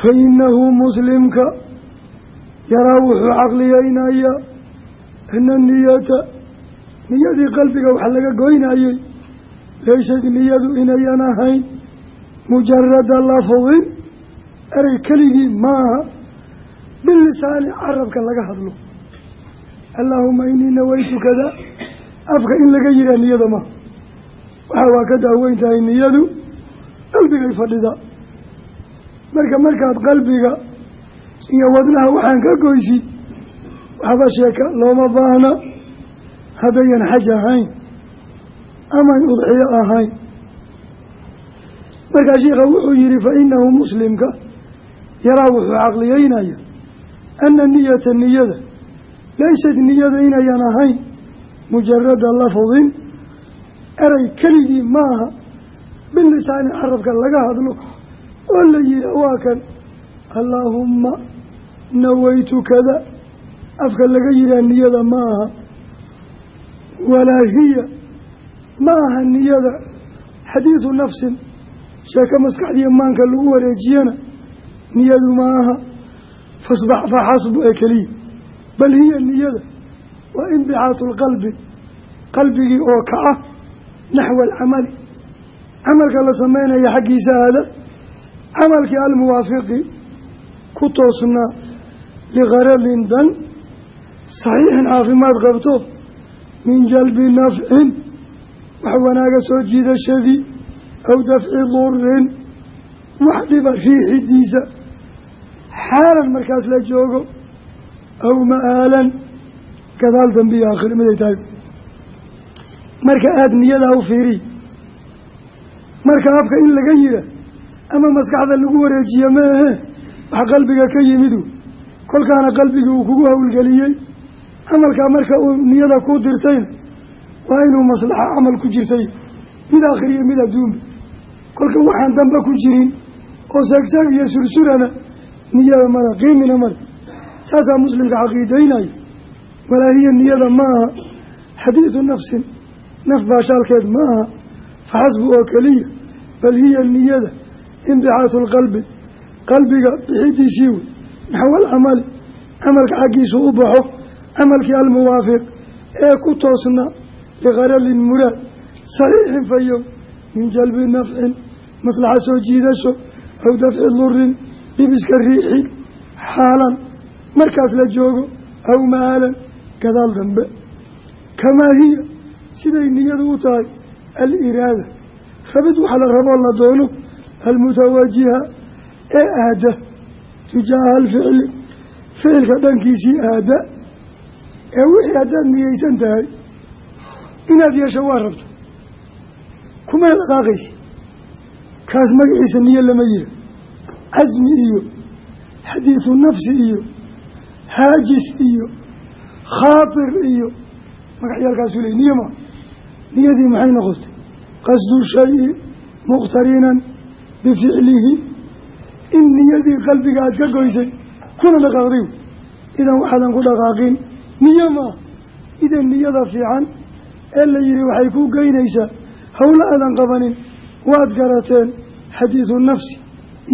Fa innahu muslimka yaraa wuxuu caqliyeynayaa ana niyata niyadii qalbiga wax laga goynayey laysad niyadu inayan ahayn mujarada lafdin erey keligii maaha bilisaani carabka laga hadlo. Allaahuma inii nawaytu kada afka in laga yihaa niyada maha waxa waa ka daaweyn tahay niyadu. Qalbigay fadhida. Marka markaad qalbiga iyo wadnaha waxaan ka goysid waxba sheeka looma baahna. Haddayan xaj ahayn aman udxiyo ahayn. Markaa sheikha wuxuu yihi fa inahu muslimka. Yaraa wuxuu caqliyeynaya ana niyata niyada laysad niyada inayan ahayn mujarada lafdin erey keligii maaha. Bilisaani carabka laga hadlo oo la yihi waa kan allaahumma nawaytu kada. Afka laga yihaa niyada ma aha walaa hiya ma aha niyada. Xadiidu nafsin sheeko maskaxdiiyo maanka lagu wareejiyana niyadu ma aha fasbax faxasbu ee keliya. Bal hiya niyada waa inbixaatu lqalbi qalbigii oo kaca naxwa alcamali camalka la sameynaya xaggiisa aada camalkii almuwaafiqi ku toosnaa ligaradin dan saxiixin caafimaad qabto min jalbi nafcin wax wanaaga soo jiidashadii aw dafci durin wax dhiba riixidiisa xaalan markaas la joogo aw ma'aalan gadaal dambiya aakhir miday tahay marka aada niyadaa u fiiriy marka afka in laga yira ama maskaxda lagu wareejiye ma ahe wax qalbiga ka yimidu. Kolkaana qalbigii uu kugu howlgeliyey camalkaa marka uu niyada kuu dirtayna waa inuu maslaxa camal ku jirtay. Mid aakhiriyo mid adduunba kolka waxaan damba ku jirin oo seegseeg iyo sursurana niyada mada qiimina mada saasaa muslimka caqiideynaya walaahiya niyada ma aha xadiidu nafsin naf baashaalkeed ma aha faxasbu oo keliya bal hiya niyada inbixaatu lqalbi qalbiga bixidiisii wey naxwa alcamali camalka xaggiisu u baxo camalkii almuwaafiq ee ku toosna likaralin muraad saxiixin fayow min jalbi nafcin maslaxa soo jiidasho aw dafci durin dhibiska riixi xaalan markaas la joogo aw maalan gadaal dambe kamaa hiya siday niyadu u tahay aliraada. Rabid waxa la raboo la doono almutawajiha ee aada tujaaha alficli ficilka dhankiisii aada ee wixii haddaad niyeysan tahay inaad yeesho waa rabto. Kumana dhaqaaqaysa kaas magaciisa niyo lama yira. Casmi iyo xadiidu nafsi iyo haajis iyo khaatir iyo magacyaalkaasuu ley niyo maa niyadii maxay noqotay? Qasdu shayi mukhtarinan bificlihi. In niyadii qalbiga aad ka goysay kuna dhaqaaqday idan waxaadan ku dhaqaaqin. Niyo maa idan niyada fiican ee la yihi waxay ku geynaysaa howlo aadan qabanin waad garateen xadiidu nafsi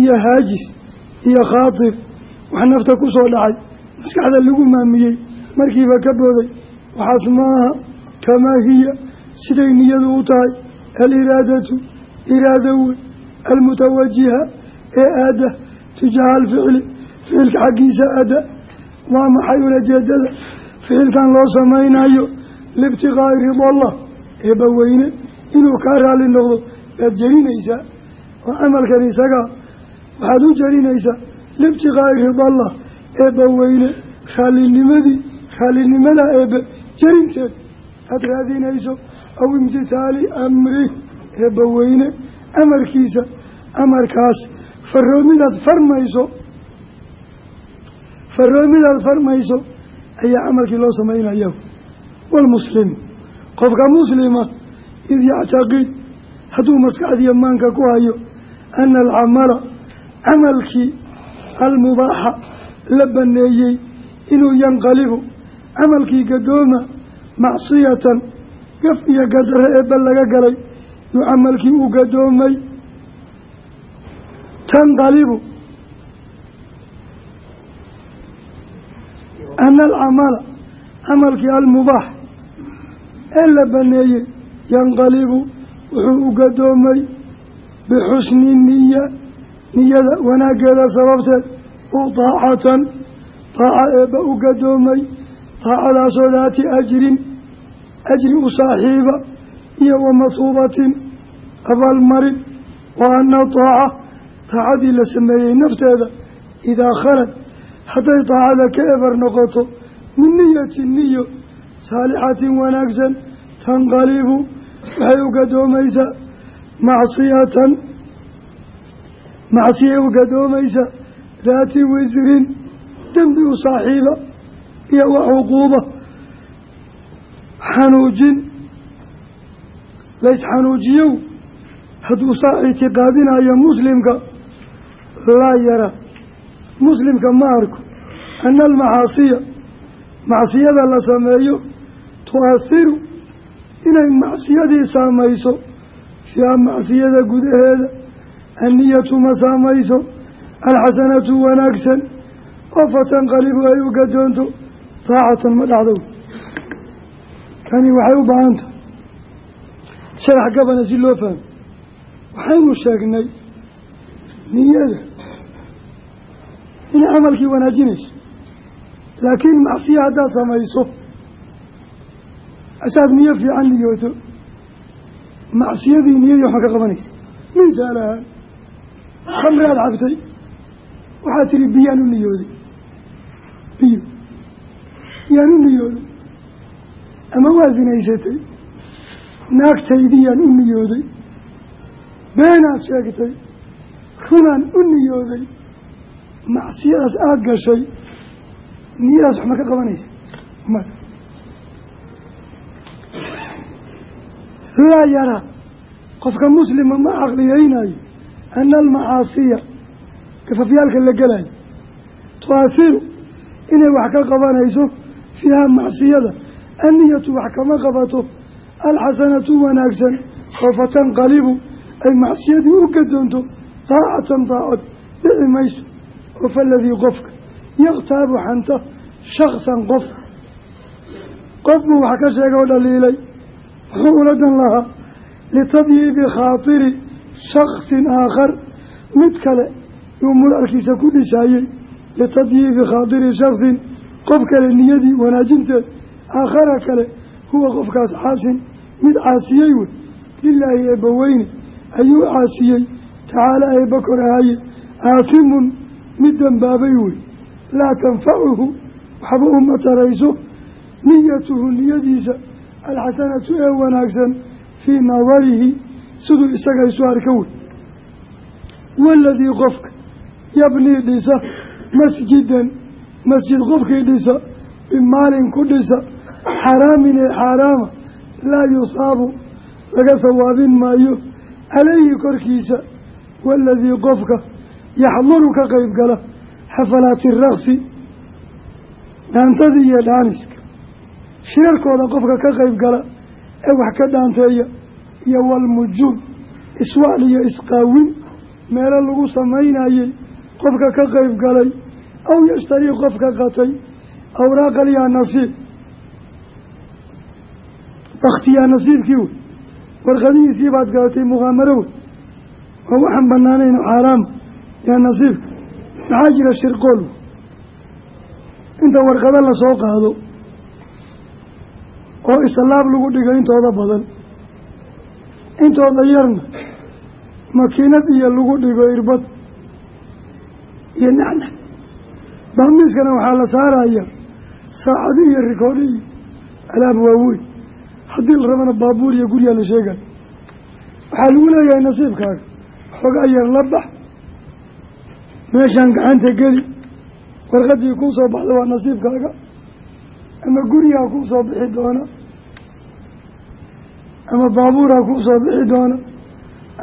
iyo haajis iyo khaatir wax nafta ku soo dhacay maskaxda lagu maamiyey markiiba ka booday waxaas maaha kamaa hiya siday niyadu u tahay aliraadatu iraada wey almutawajiha ee aada tujaaha alficli ficilka xaggiisa aada waa maxay ulajeedada? Ficilkan loo samaynayo liibtiqaa'i ridallah eebbaweyne inuu kaa raalli noqdo baad jarinaysaa oo camalkan isagaa waxaad u jarinaysaa liibtiqaa'i ridallah eebbaweyne raalinimadii raallinimada eebbe jarinteed aada raadinayso aw imtithaali amri eebbaweyne amarkiisa amarkaas faroomidaad farmayso faroomidaad farmayso ayaa camalkii loo samaynaya waalmuslim qofka muslima id yactaqid hadduu maskaxdiiyo maanka ku hayo ana alcamala camalkii almubaaxa la baneeyey inuu yanqalibu camalkii gadooma macsiyatan gaf iyo gadare eebba laga galay. Yuu camalkii u gadoomay. Tanqalibu ana alcamala camalkii almubaax ee la baneeyey yanqalibu wuxuu u gadoomay bixusni niya niyada wanaaggeeda sababteed. U daacatan daaca eebba u gadoomay. Daacadaasoo daati ajrin ajri u saaxiiba iyo wa masuubatin abaalmarin wa ana daaca daacadii la sameeyey nafteeda idaa khalad hadday daacada ka eber noqoto min niyati niyo saalixatin wanaagsan tanqalibu waxay u gadoomaysaa macsiyatan macsiyay u gadoomaysaa daati wisrin dembi u iyo wa cuquuba xanuujin laysxanuujiyow hadduu saa ictiqaadinayo muslimka laa yara. Muslimka ma arko. Ana almacaasiya macsiyada la sameeyo tu-asiru inay macsiyadii saamayso fiiha macsiyada gudaheeda anniyatu ma saamayso alxasanatu wanaagsan oo fatanqalibu ay u gadoonto daacatan ma dhacdow kani waxay u baahan tahay sharax gabana si loo fahmo. Waxaynu sheegnay niyada inay camalkii wanaajinayso. Laakiin macsiya haddaad samayso asaad niyo fiican niyooto macsiyadii niyadii waxma ka qabanaysa. Misaal ahaan khamri aada cabtay waxaad tihi biyaan u niyooday. Biyo. Yaan u niyooday ama waa sinaysatay naagtaydiyaan u niyooday. Beenaad sheegtay. Runaan u niyooday. Macsiyadaas aada gashay. Niyadaas wax ma ka qabanaysa. Ma. Laa yaraa qofka muslima ma caqliyeynayo ana almacaasiya gafafyaalka la gelayo tuasiru inay wax ka qabanayso fiiha macsiyada anniyatu wax kama qabato alxasanatu wanaagsan oo fatanqalibu ay macsiyadii u gadoonto daacatan daacad dhici mayso oo faladii qofka yakhtaabu xanta shaksan qof qof buu wax ka sheega oo dhaliilay muxuu ula dan lahaa litadyiibi khaatiri shaksin aakhar mid kale yuu murarkiisa ku dhisaayey litadyiibi khaatiri shaksin qof kale niyadii wanaajinteed aakhara kale huwa qofkaas caasin mid caasiyey wey lilaahi eebbaweyne ayuu caasiyey. Tacaala eebba kor ahaye aatimun mid dembaabay wey laa tanfacuhu waxba uma tarayso. Niyatuhu niyadiisa alxasanatu ee wanaagsan fii nadarihi siduu isaga isu arka wey waaladii qofka yabnii dhisa masjidan masjid qofkii dhisa bimaalin ku dhisa xaraamin ee xaaraama laa yusaabu laga sawaabin maayo calayhi korkiisa waaladii qofka yaxduru ka qeyb gala xafalaati raksi dhaantadii iyo dhaaniska. Shirarkooda qofka ka qeyb gala ee wax ka dhaanteeya iyo walmujuud iswaal iyo isqaawin meelo lagu samaynayey qofka ka qeyb galay aw yashtarii qofka qatay awraaqal yaa nasiib baktiyaa nasiibkii wey warqadihiisii baad galatay mukhaamaro wey oo waxaan banaanayn xaaraama yaa nasiibka maxaa jira shirqool? Inta warqado la soo qaado oo islaab lagu dhigo intooda badan intooda yarna makiinad iyo lagu dhigo irbad iyo nacnac. Baamiiskana waxaa la saaraya saacadi iyo rikoodhi iyo alaab waaweyn haddii la rabana baabuur iyo guryaa la sheegayo waxaa lagu leeyahay nasiibkaaga. Xoogaa yar la bax. Meeshaan gacanta geli. Warqadii kuu soo baxda waa nasiibkaaga. Ama gurigaa kuu soo bixi doona. Ama baabuuraa kuu soo bixi doona.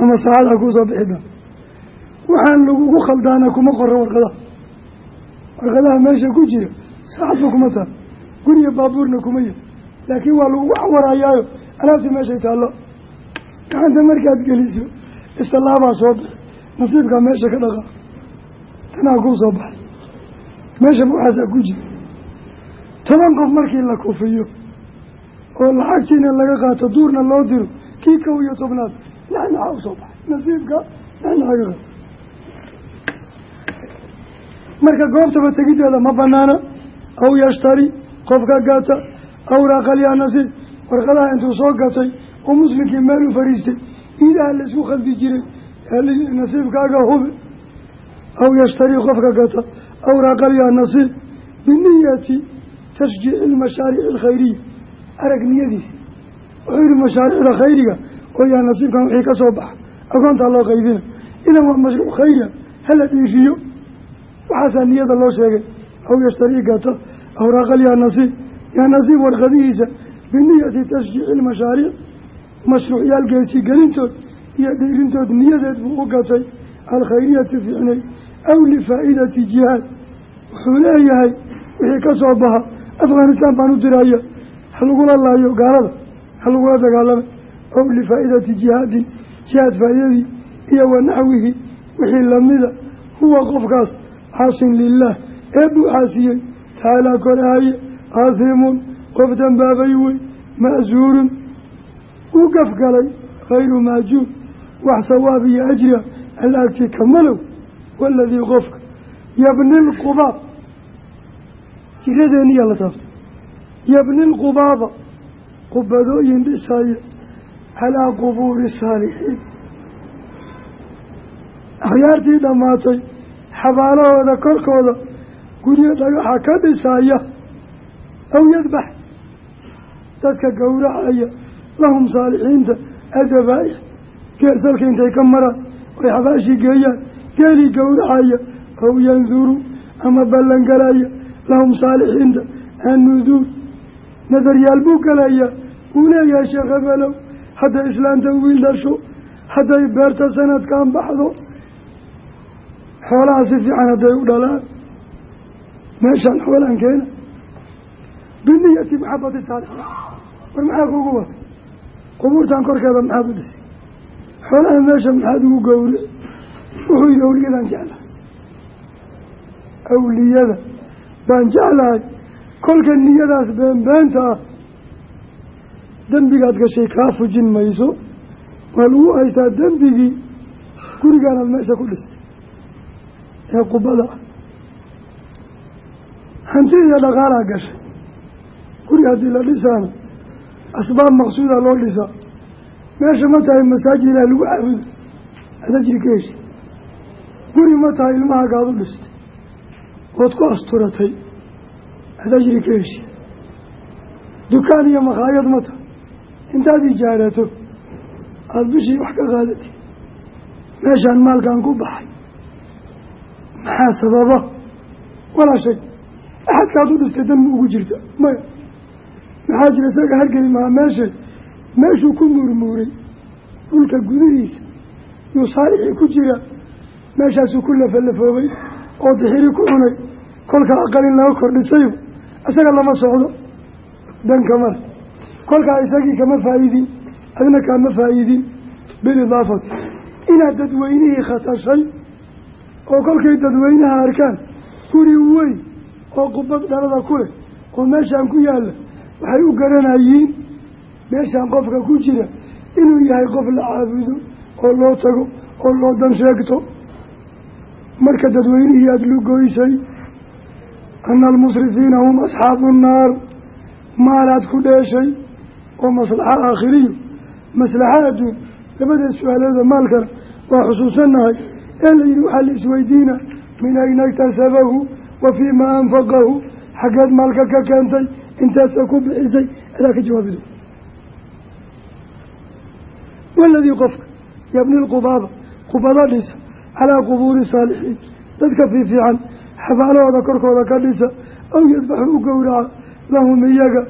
Ama saacadaa kuu soo bixi doona. Waxaan lagugu khaldaana kuma qoro warqadaha. Warqadaha meesha ku jira saacadba kuma taal. Guriga baabuurna kuma yiri laakiin waa lagugu cawarayaayo alaabtii meeshay taallo. Gacanta markaad geliso islaabaa soo bixi nasiibkaa meesha ka dhaqaa tanaa kuu soo baxay. Meesha waxaasaa ku jira. Toban qof markii la kufiyo oo lacagtiina laga qaato duurna loo diro kii kow iyo tobnaad nacnaca u soo baxay. Nasiibka nacnacaga qaa marka goobtaba tegiddeeda ma banaana aw yashtari qofka gata awraaqal yaa nasiib warqadaha intuu soo gatay oo muslimkii meel u fariistay iidaha laysku khaldi jiray nasiibkaaga hubi aw yashtarii qofka gata. Awraaqal yaa nasiib biniyati tashjiici ilmashaariici alkhayriya arag niyadiisa. Wuxuu yihi mashaariicda khayriga oo yaa nasiibkan wixii ka soo baxa agoontaa loo qaybina. Idan waa mashruuc khayra hala dhiifiyo. Waxaasaa niyada loo sheegay. Aw yashtarii gata awraaqal yaa nasiib yaa nasiib warqadihiisa biniyati tashjiici ilmashaariic mashruucyaal geesi gelintood iyo dhiirintood niyadeed buu u gatay alkhayriyati fiicnay aw lifaa'idati jihaad wuxuu leeyahay wixii ka soo baxa afghanistaan baan u diraya ha lagula laayo gaalada ha lagula dagaalamay aw lifaa'idati jihaadin jihaad faa'iidadii iyo wa naxwihi wixii lamida huwa qofkaas caasin lilaah ee buu caasiyey taalaa koraaye aathimun qof dambaabay wey ma'suurun uu gafgalay hayru maajuur wax sawaab iyo ajria alla agtii kamalow waaladii qofka yabni lqubaab jiradeeniyaa la taabtay yabni lqubaaba qubadooyin dhisaya calaa qubuuri saalixiin akhyaartii dhammaatay xabaalahooda korkooda guryo dhagaxa ka dhisaya aw yadbax dadka gowracaya lahum saalixiinta adabaaix geesalka intay ka maraan oy xabaashii geeyaan. Geelii gowracaya aw yanduru ama ballangalaya lahum saalixiinta annuduur. Nadaryaal buu galayaa wuu leeyahay sheekh hebelow hadday islaanta wiil dhasho hadday beerta sanadkan baxdo xoolaha si fiican hadday u dhalaan. Meeshaan xoolaan keena biniyati maxabati saalixiin war maxaa kugu watay qubuurtan korkeeda maxaad u dhisay? Xoolaha meesha maxaad ugu gowrici wuxuu yihi awliyadaan jeclahay. Awliyada baan jeclahay. Kolka niyadaas beenbeenta ah. Dembigaad gashay kaa fujin mayso. Waa lagu haystaa dembigii. Gurigaanaad meesha ku dhistay ee qubada ah hanti iyo dhaqaalaa gashay guri haddii la dhisaana asbaab maqsuuda loo dhisaa meesha ma tahay masaajid ilaah lagu caabudo adajri ka heshi guri ma tahay ilmahagaad u dhistay ood ku asturatay adajri ka heshi dukaan iyo makhaayad ma tahay. Intaad ijaarato aada bishii wax ka qaadatay meeshaan maalkan ku baxay. Maxaa sababa? Walaa shay axadkaad u dhistay dan ma ugu jirta. Maya maxaa jira isaga hargeli maha meesha meeshuu ku muurmuuray dhulka gudihiisa. Yuu saalixii ku jira. Meeshaasuu ku lafalafoobay oo dixiri ku cunay. Kolka aqalin laga kordhisayo isaga lama socdo. Danka male kolkaa isagii kama faa'iidin adna kaama faa'iidin bilidaafati inaad dadweynihii khatashay oo kolkay dadweynaha arkaan guri weyn oo qubad dhalada ku leh oo meeshaan ku yaalla waxay u garanayiin meeshaan qofka ku jira inuu yahay qof la caabudo oo loo tago oo loo dan sheegto. Marka dadweynihii aada lugoysay ana almusrifiina hum asxaabu nnaar maalaad ku dheeshay oo maslaxa aakhiriyo maslaxa adduun labada su'aalooda maalkana waa xusuusannahay ee la yidhi waxaa la isweydiina min ayna iktasabahu wa fii ma anfaqahu. Xaggeed maalka ka keentay intaasa ku bixisay adaa ka jawaabido waladii qofka yabni lqubaaba qubado dhisa calaa qubuuri saalixiin dadka fiifiican xabaalahooda korkooda ka dhisa aw yadbaxu u gowraca lahum iyaga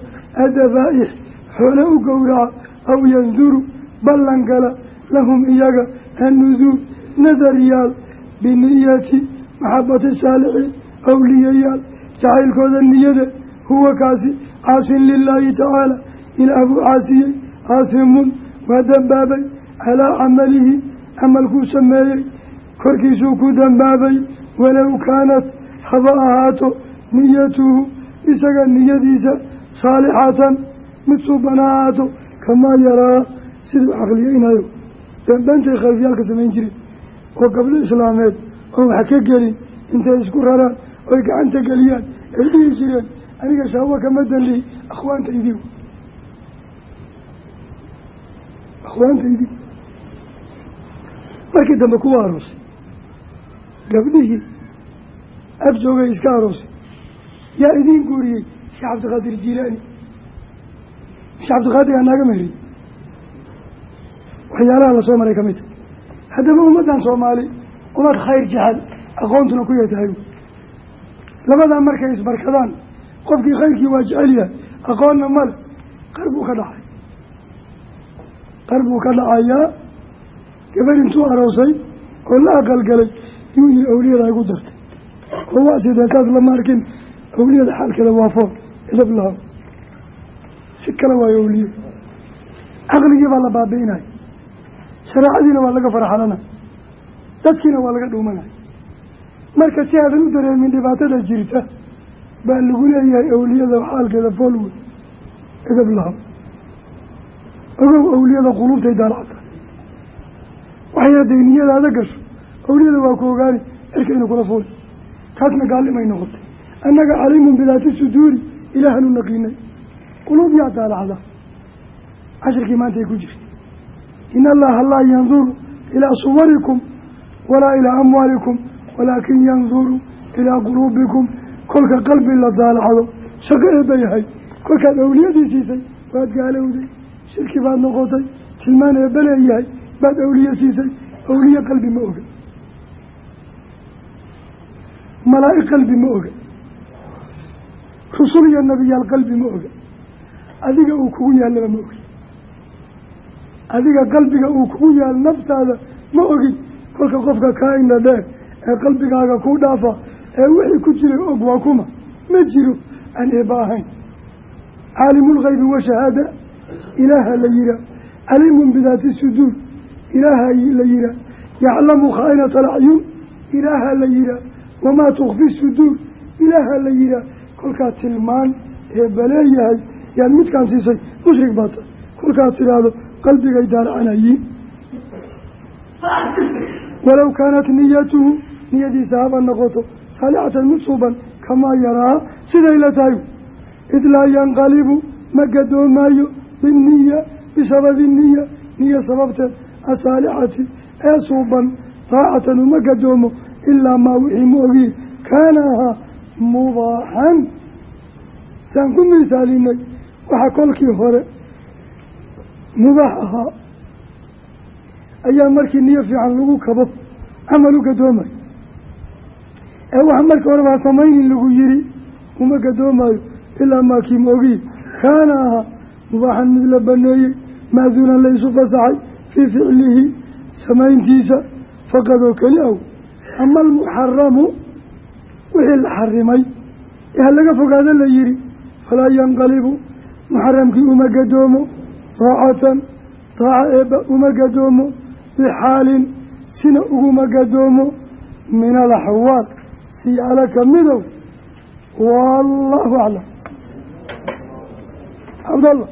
adabaa-ix xoole u gowraca aw yanduru ballan gala lahum iyaga annuduur nadaryaal biniyati maxabati saalixiin awliyayaal jacaylkooda niyada huwa kaasi caasin lilaahi tacaala ilaah buu caasiyey aasimun waa dembaabay calaa camalihi camalkuu sameeyey korkiisuu ku dembaabay walow kaanat haba ahaato niyatuhu isaga niyadiisa saalixatan mid suuban ha ahaato kamaa yaraa siduu caqliyeynayo dambantay khalfiyaalka samayn jireen oo gabdho islaameed oon wax ka gelin intay isku raraan oy gacanta geliyaan ay dhihi jireen aniga shaawo kama danlihi akhwaantaydii akhwaantaydii markii dambe kuwa aroosay gabdhihii ag joogay iska aroosay yaa idiin guuriyey sheekh cabdiqaadir jiilaani. Sheekh cabdiqaadir anaaga mehri waxyaalaha la soo maray ka mid. Haddaba ummaddan soomaali ummad khayr jecel aqoontuna ku yatahay labadaa markay isbarkadaan qofkii khayrkii waa jecel yahay aqoonna male qar buu ka dhacay. Qar buu ka dhacayaa gabar intuu aroosay oo la aqalgalay yuu yihi awliyada igu dartay. Oo waa sidee? Saas lama arkin. Awliyada xaalkeeda waa fool edab laha si kale waayo awliye. Caqligii baa la baabi'inaya shareecadiina waa laga faraxalana dadkiina waa laga dhuumanaya marka si aadan u dareemin dhibaatada jirta baa lagu leeyahay awliyada xaalkeeda fool wey edab laha. Ogow awliyada quluubtay daalacta waxay hadday niyadaada gasho awliyada waa ku ogaani cirkayna kula fuuli taasna gaalimay noqotay. Annaga caliimun bidaati suduuri ilaahanu naqiinay. Quluub yaa daalacda cashirkii maanta ay ku jirta in allaha laa yanduru ilaa suwarikum walaa ilaa amwaalikum walaakin yanduru ilaa quluubikum kolka qalbi la daalacdo shaqo eebba yahay. Kolkaad awliyadii siisay waad gaalowday. Shirki baad noqotay tilmaan eebba leeyahay baad awliye siisay. Awliye qalbi ma oga. Malaa-ig qalbi ma oga. Rusul iyo nebiyaal qalbi ma oga. Adiga uu kugu yaallaba ma ogi. Adiga qalbiga uu kugu yaal naftaada ma ogin kolka qofka kaa indha dheer ee qalbigaaga ku dhaafa ee wixii ku jiray og waa kuma. Ma jiro aan eeba ahayn. Caalimulgaybi washahaada ilaaha la yihaa caliimun bidaati suduur ilaaha la yihaa yaclamu khaa'inata alacyun ilaaha la yihaa wamaa tukfi suduur ilaaha la yihaa kolkaa tilmaan eebba leeyahay yaad midkaan siisay mushrik baa tahay kolkaad tidhaahdo qalbigay daaracanayiin walow kaanat niyatuhu niyadiisa haba noqoto saalixatan mid suuban kamaa yaraa siday la tahay id laa yanqalibu ma gadoomaayo binniya bisababi niya niya sababteed asaalixati ee suuban daacatan uma gadoomo ilaa maa wixii ma ogiin kaana ahaa mubaaxan saan ku misaalinay waxaa kolkii hore mubaax ahaa ayaa markii niyo fiican lagu kabo camal u gadoomayo ee waxa markii horeba ha samaynin lagu yiri uma gadoomayo ilaa maakii ma ogiin kaana ahaa mubaaxan mid la baneeyey maaduunan la isu fasaxay fii ficlihi samayntiisa faqad oo keli aw. Ama almuxaramu wixii la xarimay ee ha laga fogaado la yihi falaa yanqalibu muxaramkii uma gadoomo daacatan daaca eebba uma gadoomo bixaalin sina uguma gadoomo min alaxwaal siyaalo kamidow wallaahu aclam cabdallah